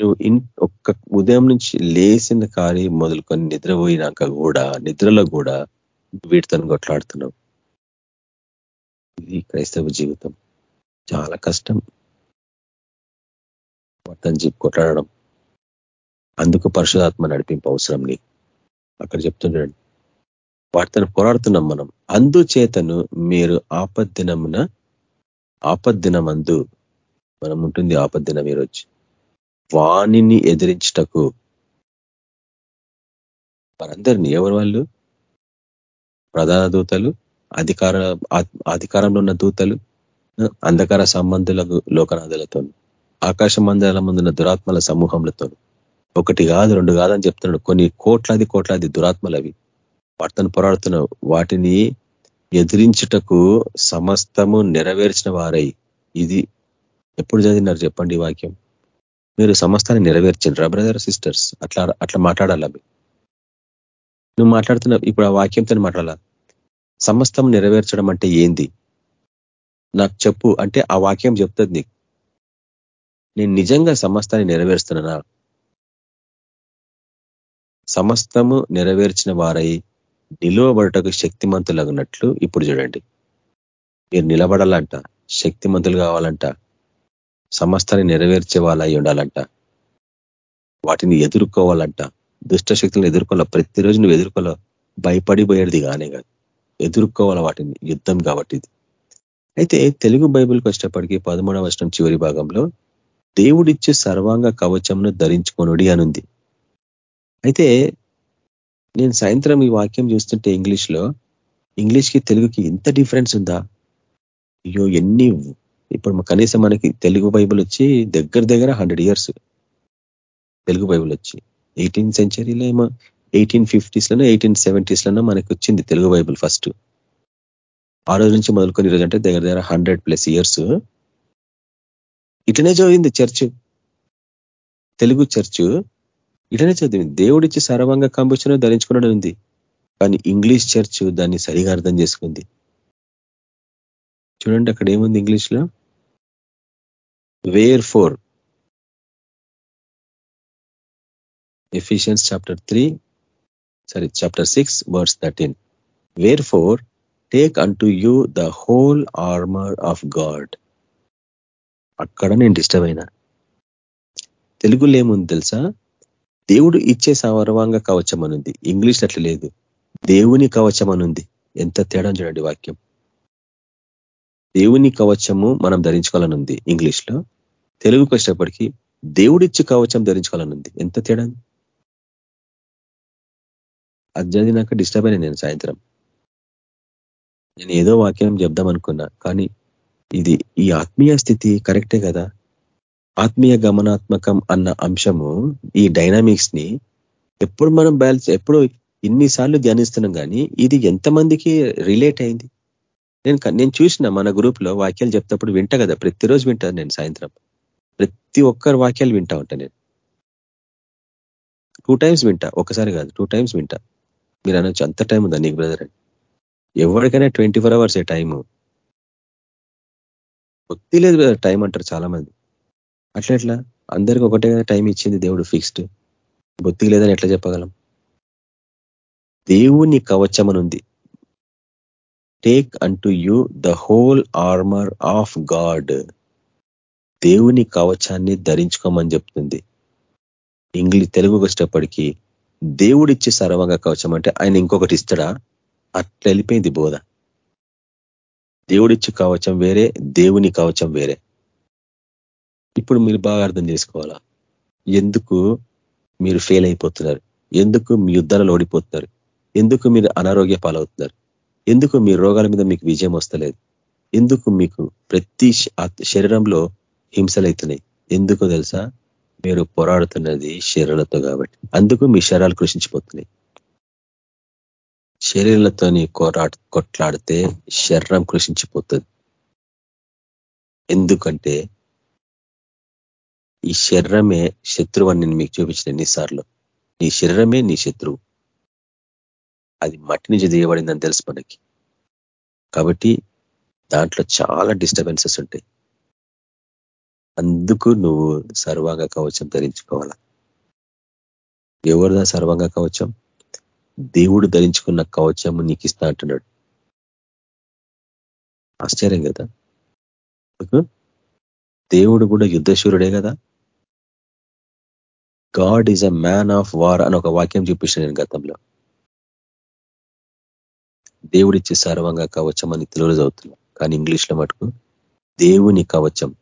నువ్వు ఇన్ ఒక్క ఉదయం నుంచి లేచిన కారి మొదలుకొని నిద్రపోయినాక కూడా నిద్రలో కూడా వీటితో కొట్లాడుతున్నావు. ఇది క్రైస్తవ జీవితం. చాలా కష్టం. వాటిని చెప్పి కొట్లాడడం. అందుకు పరిశుధాత్మ నడిపింపు అవసరం నీకు. అక్కడ చెప్తున్నాడు. వాటితో పోరాడుతున్నాం మనం. అందుచేతను మీరు ఆపద్దినమున ఆపద్దినమందు మనం ఉంటుంది ఆపద్దినం ఈరోజు వాణిని ఎదిరించటకు. వారందరినీ ఎవరు వాళ్ళు? ప్రధాన దూతలు అధికార అధికారంలో ఉన్న దూతలు అంధకార సంబంధులకు లోకనాథులతో ఆకాశ మందిరాల ముందున్న దురాత్మల సమూహంలతో ఒకటి కాదు రెండు కాదని చెప్తున్నాడు. కొన్ని కోట్లాది కోట్లాది దురాత్మలు అవి. వాటిని పోరాడుతున్నావు వాటిని ఎదిరించుటకు సమస్తము నెరవేర్చిన వారై. ఇది ఎప్పుడు చదివినారు చెప్పండి ఈ వాక్యం? మీరు సమస్తాన్ని నెరవేర్చిండ్రా బ్రదర్ సిస్టర్స్ అట్లా అట్లా మాట్లాడాలా నువ్వు మాట్లాడుతున్నావు ఇప్పుడు ఆ వాక్యంతో మాట్లాడాలా? సమస్తం నెరవేర్చడం అంటే ఏంది? నాకు చెప్పు అంటే ఆ వాక్యం చెప్తుంది నీకు. నేను నిజంగా సమస్తాన్ని నెరవేరుస్తున్నానా? సమస్తము నెరవేర్చిన వారై నిలువబడటకు శక్తిమంతులగినట్లు ఇప్పుడు చూడండి. మీరు నిలబడాలంట శక్తిమంతులు కావాలంట సమస్తాన్ని నెరవేర్చే వాళ్ళై ఉండాలంట. వాటిని ఎదుర్కోవాలంట. దుష్ట శక్తులను ఎదుర్కోవాల ప్రతిరోజు నువ్వు ఎదుర్కోవాల భయపడిపోయేది కానే కాదు. ఎదుర్కోవాల వాటిని యుద్ధం కాబట్టి ఇది. అయితే తెలుగు బైబిల్కి వచ్చేటప్పటికీ పదమూడవ వర్షం చివరి భాగంలో దేవుడిచ్చే సర్వాంగ కవచంను ధరించుకొనుడి అనుంది. అయితే నేను సాయంత్రం ఈ వాక్యం చూస్తుంటే ఇంగ్లీష్లో ఇంగ్లీష్కి తెలుగుకి ఇంత డిఫరెన్స్ ఉందా? అయ్యో ఎన్ని ఇప్పుడు కనీసం మనకి తెలుగు బైబుల్ వచ్చి దగ్గర దగ్గర హండ్రెడ్ ఇయర్స్. తెలుగు బైబుల్ వచ్చి ఎయిటీన్ సెంచరీలో ఏమో ఎయిటీన్ ఫిఫ్టీస్లోనో ఎయిటీన్ సెవెంటీస్లోనో మనకి వచ్చింది తెలుగు బైబుల్ ఫస్ట్. ఆ రోజు నుంచి మొదలుకొని ఈరోజు అంటే దగ్గర దగ్గర హండ్రెడ్ ప్లస్ ఇయర్స్. ఇట్లనే చదివింది చర్చ్. తెలుగు చర్చ్ ఇటనే చదివింది. దేవుడిచ్చి సర్వంగ కంబుచను ధరించుకున్నాడు ఉంది కానీ ఇంగ్లీష్ చర్చ్ దాన్ని సరిగా అర్థం చేసుకుంది. చూడండి అక్కడ ఏముంది ఇంగ్లీష్లో? Wherefore Ephesians chapter three sorry chapter six verse thirteen wherefore take unto you the whole armour of God అక్కడ నేను డిస్టర్బ్ అయినా. తెలుగులో ఏముంది తెలుసా? దేవుడు ఇచ్చే సర్వాంగ కవచం అనుంది ఇంగ్లీష్ అట్లా లేదు. దేవుని కవచం అనుంది ఎంత తేడా చూడండి వాక్యం. దేవుని కవచము మనం ధరించుకోవాలనుంది ఇంగ్లీష్లో. తెలుగుకి వచ్చేప్పటికీ దేవుడిచ్చి కవచం ధరించుకోవాలనుంది. ఎంత తేడా? అది చదివినాక డిస్టర్బ్ అయినా నేను సాయంత్రం. నేను ఏదో వాక్యం చెప్దాం అనుకున్నా కానీ ఇది ఈ ఆత్మీయ స్థితి కరెక్టే కదా? ఆత్మీయ గమనాత్మకం అన్న అంశము ఈ డైనామిక్స్ని ఎప్పుడు మనం బ్యాలెన్స్ ఎప్పుడు ఇన్నిసార్లు ధ్యానిస్తున్నాం కానీ ఇది ఎంతమందికి రిలేట్ అయింది? నేను నేను చూసిన మన గ్రూప్లో వాక్యాలు చెప్తప్పుడు వింటా కదా ప్రతిరోజు వింటాను నేను సాయంత్రం. ప్రతి ఒక్కరు వాక్యాలు వింటా ఉంటా నేను. టూ టైమ్స్ వింటా ఒకసారి కాదు టూ టైమ్స్ వింటా. మీరు అనొచ్చు అంత టైం ఉందా నీకు బ్రదర్ అని ఎవరికైనా ట్వంటీ ఫోర్ అవర్స్ టైము? భక్తి లేదు టైం అంటారు చాలా మంది అట్లా ఎట్లా అందరికి ఒకటే టైం ఇచ్చింది దేవుడు ఫిక్స్డ్ బుద్ధి లేదని ఎట్లా చెప్పగలం? దేవుని కవచమనుంది. Take to you the whole armour of God దేవుని కవచాన్ని ధరించుకోమని చెప్తుంది. ఇంగ్లీష్ తెలుగుకి వచ్చేటప్పటికీ దేవుడిచ్చే సర్వంగ కవచం అంటే ఆయన ఇంకొకటి ఇస్తాడా? అట్లా వెళ్ళిపోయింది బోధ. దేవుడిచ్చి కవచం వేరే దేవుని కవచం వేరే. ఇప్పుడు మీరు బాగా అర్థం చేసుకోవాలా? ఎందుకు మీరు ఫెయిల్ అయిపోతున్నారు? ఎందుకు మీ యుద్ధాలలో ఓడిపోతున్నారు? ఎందుకు మీరు అనారోగ్య పాలవుతున్నారు? ఎందుకు మీ రోగాల మీద మీకు విజయం వస్తలేదు? ఎందుకు మీకు ప్రతి శరీరంలో హింసలవుతున్నాయి ఎందుకు తెలుసా? మీరు పోరాడుతున్నది శరీరాలతో కాబట్టి. అందుకు మీ శరీరాలు కృషించిపోతున్నాయి. శరీరాలతోని కోరాడు కొట్లాడితే శరీరం కృషించిపోతుంది. ఎందుకంటే ఈ శరీరమే శత్రువు అని నేను మీకు చూపించిన ఎన్నిసార్లు. నీ శరీరమే నీ శత్రువు. అది మట్టి నుంచి దిగబడిందని తెలుసు మనకి. కాబట్టి దాంట్లో చాలా డిస్టర్బెన్సెస్ ఉంటాయి. అందుకు నువ్వు సర్వాంగ కవచం ధరించుకోవాలా? ఎవరిదా సర్వాంగ కవచం? దేవుడు ధరించుకున్న కవచము నీకు ఇస్తా అంటున్నాడు. ఆశ్చర్యం కదా? దేవుడు కూడా యుద్ధశూరుడే కదా? God is a man of war అని ఒక వాక్యం చూపించిన నేను గతంలో. దేవుడిచ్చే సర్వంగా కవచం అని తెలుగులో చదువుతున్నా. కానీ ఇంగ్లీష్లో మటుకు దేవుని కవచం.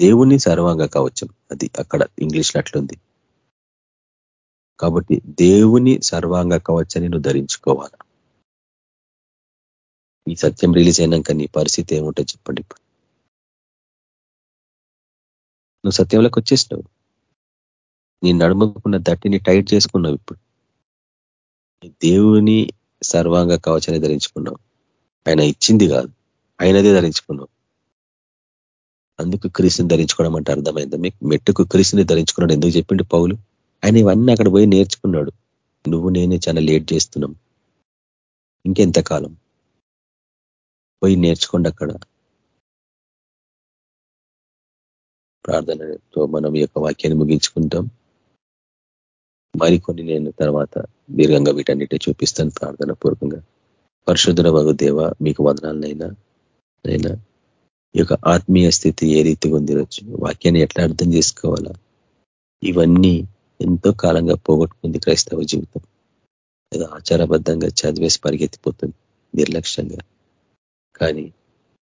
దేవుని సర్వంగా కవచం. అది అక్కడ ఇంగ్లీష్లో అట్లుంది. కాబట్టి దేవుని సర్వాంగ కవచని నువ్వు ధరించుకోవాలి? ఈ సత్యం రిలీజ్ అయినాక నీ పరిస్థితి ఏముంటో చెప్పండి ఇప్పుడు. నువ్వు సత్యంలోకి వచ్చేసినావు. నీ నడుముకున్న దట్టిని టైట్ చేసుకున్నావు ఇప్పుడు. దేవుని సర్వాంగ కవచాన్ని ధరించుకున్నావు. ఆయన ఇచ్చింది కాదు ఆయనదే ధరించుకున్నావు. అందుకు క్రీస్తుని ధరించుకోవడం అంటే అర్థమైంది? మీకు మెట్టుకు క్రీస్తుని ధరించుకున్నాడు ఎందుకు చెప్పిండు పౌలు? ఆయన ఇవన్నీ అక్కడ పోయి నేర్చుకున్నాడు. నువ్వు నేనే చాలా లేట్ చేస్తున్నాం. ఇంకెంతకాలం పోయి నేర్చుకోండి అక్కడ. ప్రార్థనతో మనం ఈ యొక్క వాక్యాన్ని ముగించుకుంటాం. మరికొన్ని నేను తర్వాత దీర్ఘంగా వీటన్నిటి చూపిస్తాను ప్రార్థన పూర్వకంగా పరిశుద్ధుల వగు దేవ మీకు వదనాలనైనా నైనా ఈ యొక్క ఆత్మీయ స్థితి ఏ రీతిగా ఉందిరొచ్చు వాక్యాన్ని ఎట్లా అర్థం చేసుకోవాలా? ఇవన్నీ ఎంతో కాలంగా పోగొట్టుకుంది క్రైస్తవ జీవితం. ఏదో ఆచారబద్ధంగా చదివేసి పరిగెత్తిపోతుంది నిర్లక్ష్యంగా. కానీ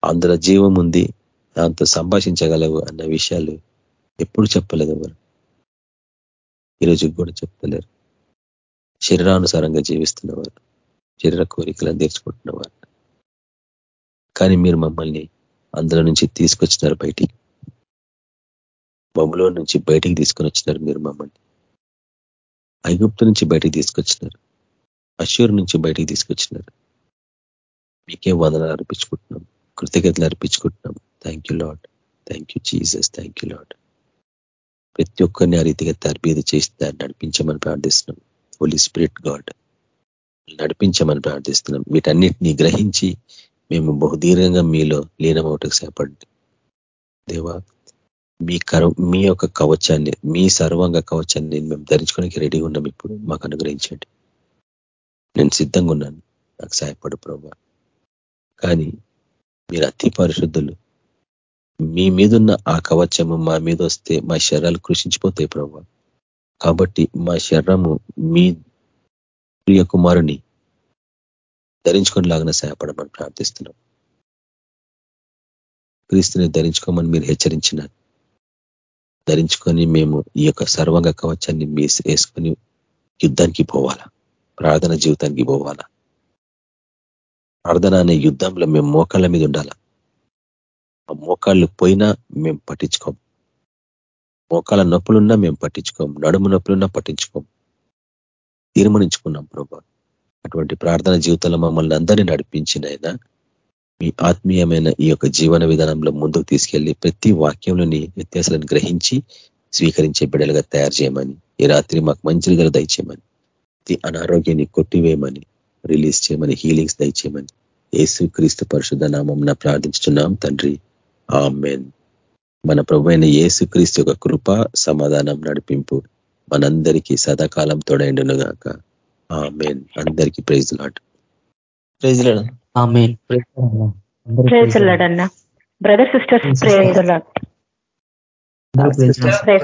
అందులో జీవం ఉంది దాంతో సంభాషించగలవు అన్న విషయాలు ఎప్పుడు చెప్పలేదు ఎవరు. ఈరోజు కూడా చెప్తలేరు శరీరానుసారంగా జీవిస్తున్నవారు శరీర కోరికలను తీర్చుకుంటున్నవారు. కానీ మీరు మమ్మల్ని అందులో నుంచి తీసుకొచ్చినారు బయటికి. బొమ్మలో నుంచి బయటికి తీసుకొని వచ్చినారు మీరు మమ్మల్ని. ఐగుప్తు నుంచి బయటికి తీసుకొచ్చినారు. అశ్యూర్ నుంచి బయటికి తీసుకొచ్చినారు. మీకే వందనాలు అర్పించుకుంటున్నాం కృతజ్ఞతలు అర్పించుకుంటున్నాం. Thank you Lord thank you Jesus thank you Lord ప్రతి ఒక్కరిని ఆ రీతిగా తర్బీదు చేసి దాన్ని నడిపించమని ప్రార్థిస్తున్నాం. హోలీ స్పిరిట్ గాడ్ నడిపించమని ప్రార్థిస్తున్నాం. వీటన్నిటిని గ్రహించి మేము బహుదీర్ఘంగా మీలో లీనమవుటకు సేపడండి దేవా మీ కర మీ యొక్క కవచాన్ని మీ సర్వంగ కవచాన్ని మేము ధరించుకోవడానికి రెడీగా ఉన్నాం ఇప్పుడు. మాకు అనుగ్రహించండి. నేను సిద్ధంగా ఉన్నాను. నాకు సహాయపడు ప్రభా. కానీ మీరు అతి పరిశుద్ధులు. మీ మీదున్న ఆ కవచము మా మీద వస్తే మా శరీరాలు కృషించిపోతాయి ప్రభు. కాబట్టి మా శరీరము మీ ప్రియ కుమారుని ధరించుకొని లాగిన సహాయపడమని ప్రార్థిస్తున్నాం. క్రీస్తుని ధరించుకోమని మీరు హెచ్చరించినారు ధరించుకొని మేము ఈ యొక్క సర్వంగ కవచాన్ని మీ వేసుకొని యుద్ధానికి పోవాలా? ప్రార్థన జీవితానికి పోవాలా? ప్రార్థన అనే యుద్ధంలో మేము మోకాళ్ళ మీద ఉండాలా? ఆ మోకాళ్ళు పోయినా మేము పట్టించుకోం. మోకాళ్ళ నొప్పులున్నా మేము పట్టించుకోం. నడుము నొప్పులున్నా పట్టించుకోం. తీర్మానించుకున్నాం ప్రభా. అటువంటి ప్రార్థన జీవితంలో మమ్మల్ని అందరినీ నడిపించిన మీ ఆత్మీయమైన ఈ యొక్క జీవన విధానంలో ముందుకు తీసుకెళ్ళి ప్రతి వాక్యంలోని వ్యత్యాసాలను గ్రహించి స్వీకరించే బిడలుగా తయారు చేయమని ఈ రాత్రి మాకు మంచి రిజలు దయచేయమని ప్రతి అనారోగ్యాన్ని కొట్టివేయమని రిలీజ్ చేయమని హీలింగ్స్ దయచేయమని యేసు క్రీస్తు పరిశుద్ధ నామం ప్రార్థించుతున్నాం తండ్రి. ఆమెన్. మన ప్రభు అయిన యేసు క్రీస్తు యొక్క కృప సమాధానం నడిపింపు మనందరికీ సదాకాలం తోడైండునుగాక. ఆమెన్. అందరికీ praise Lord praise praise లాడన్నా brother sisters praise Lord. Praise Lord.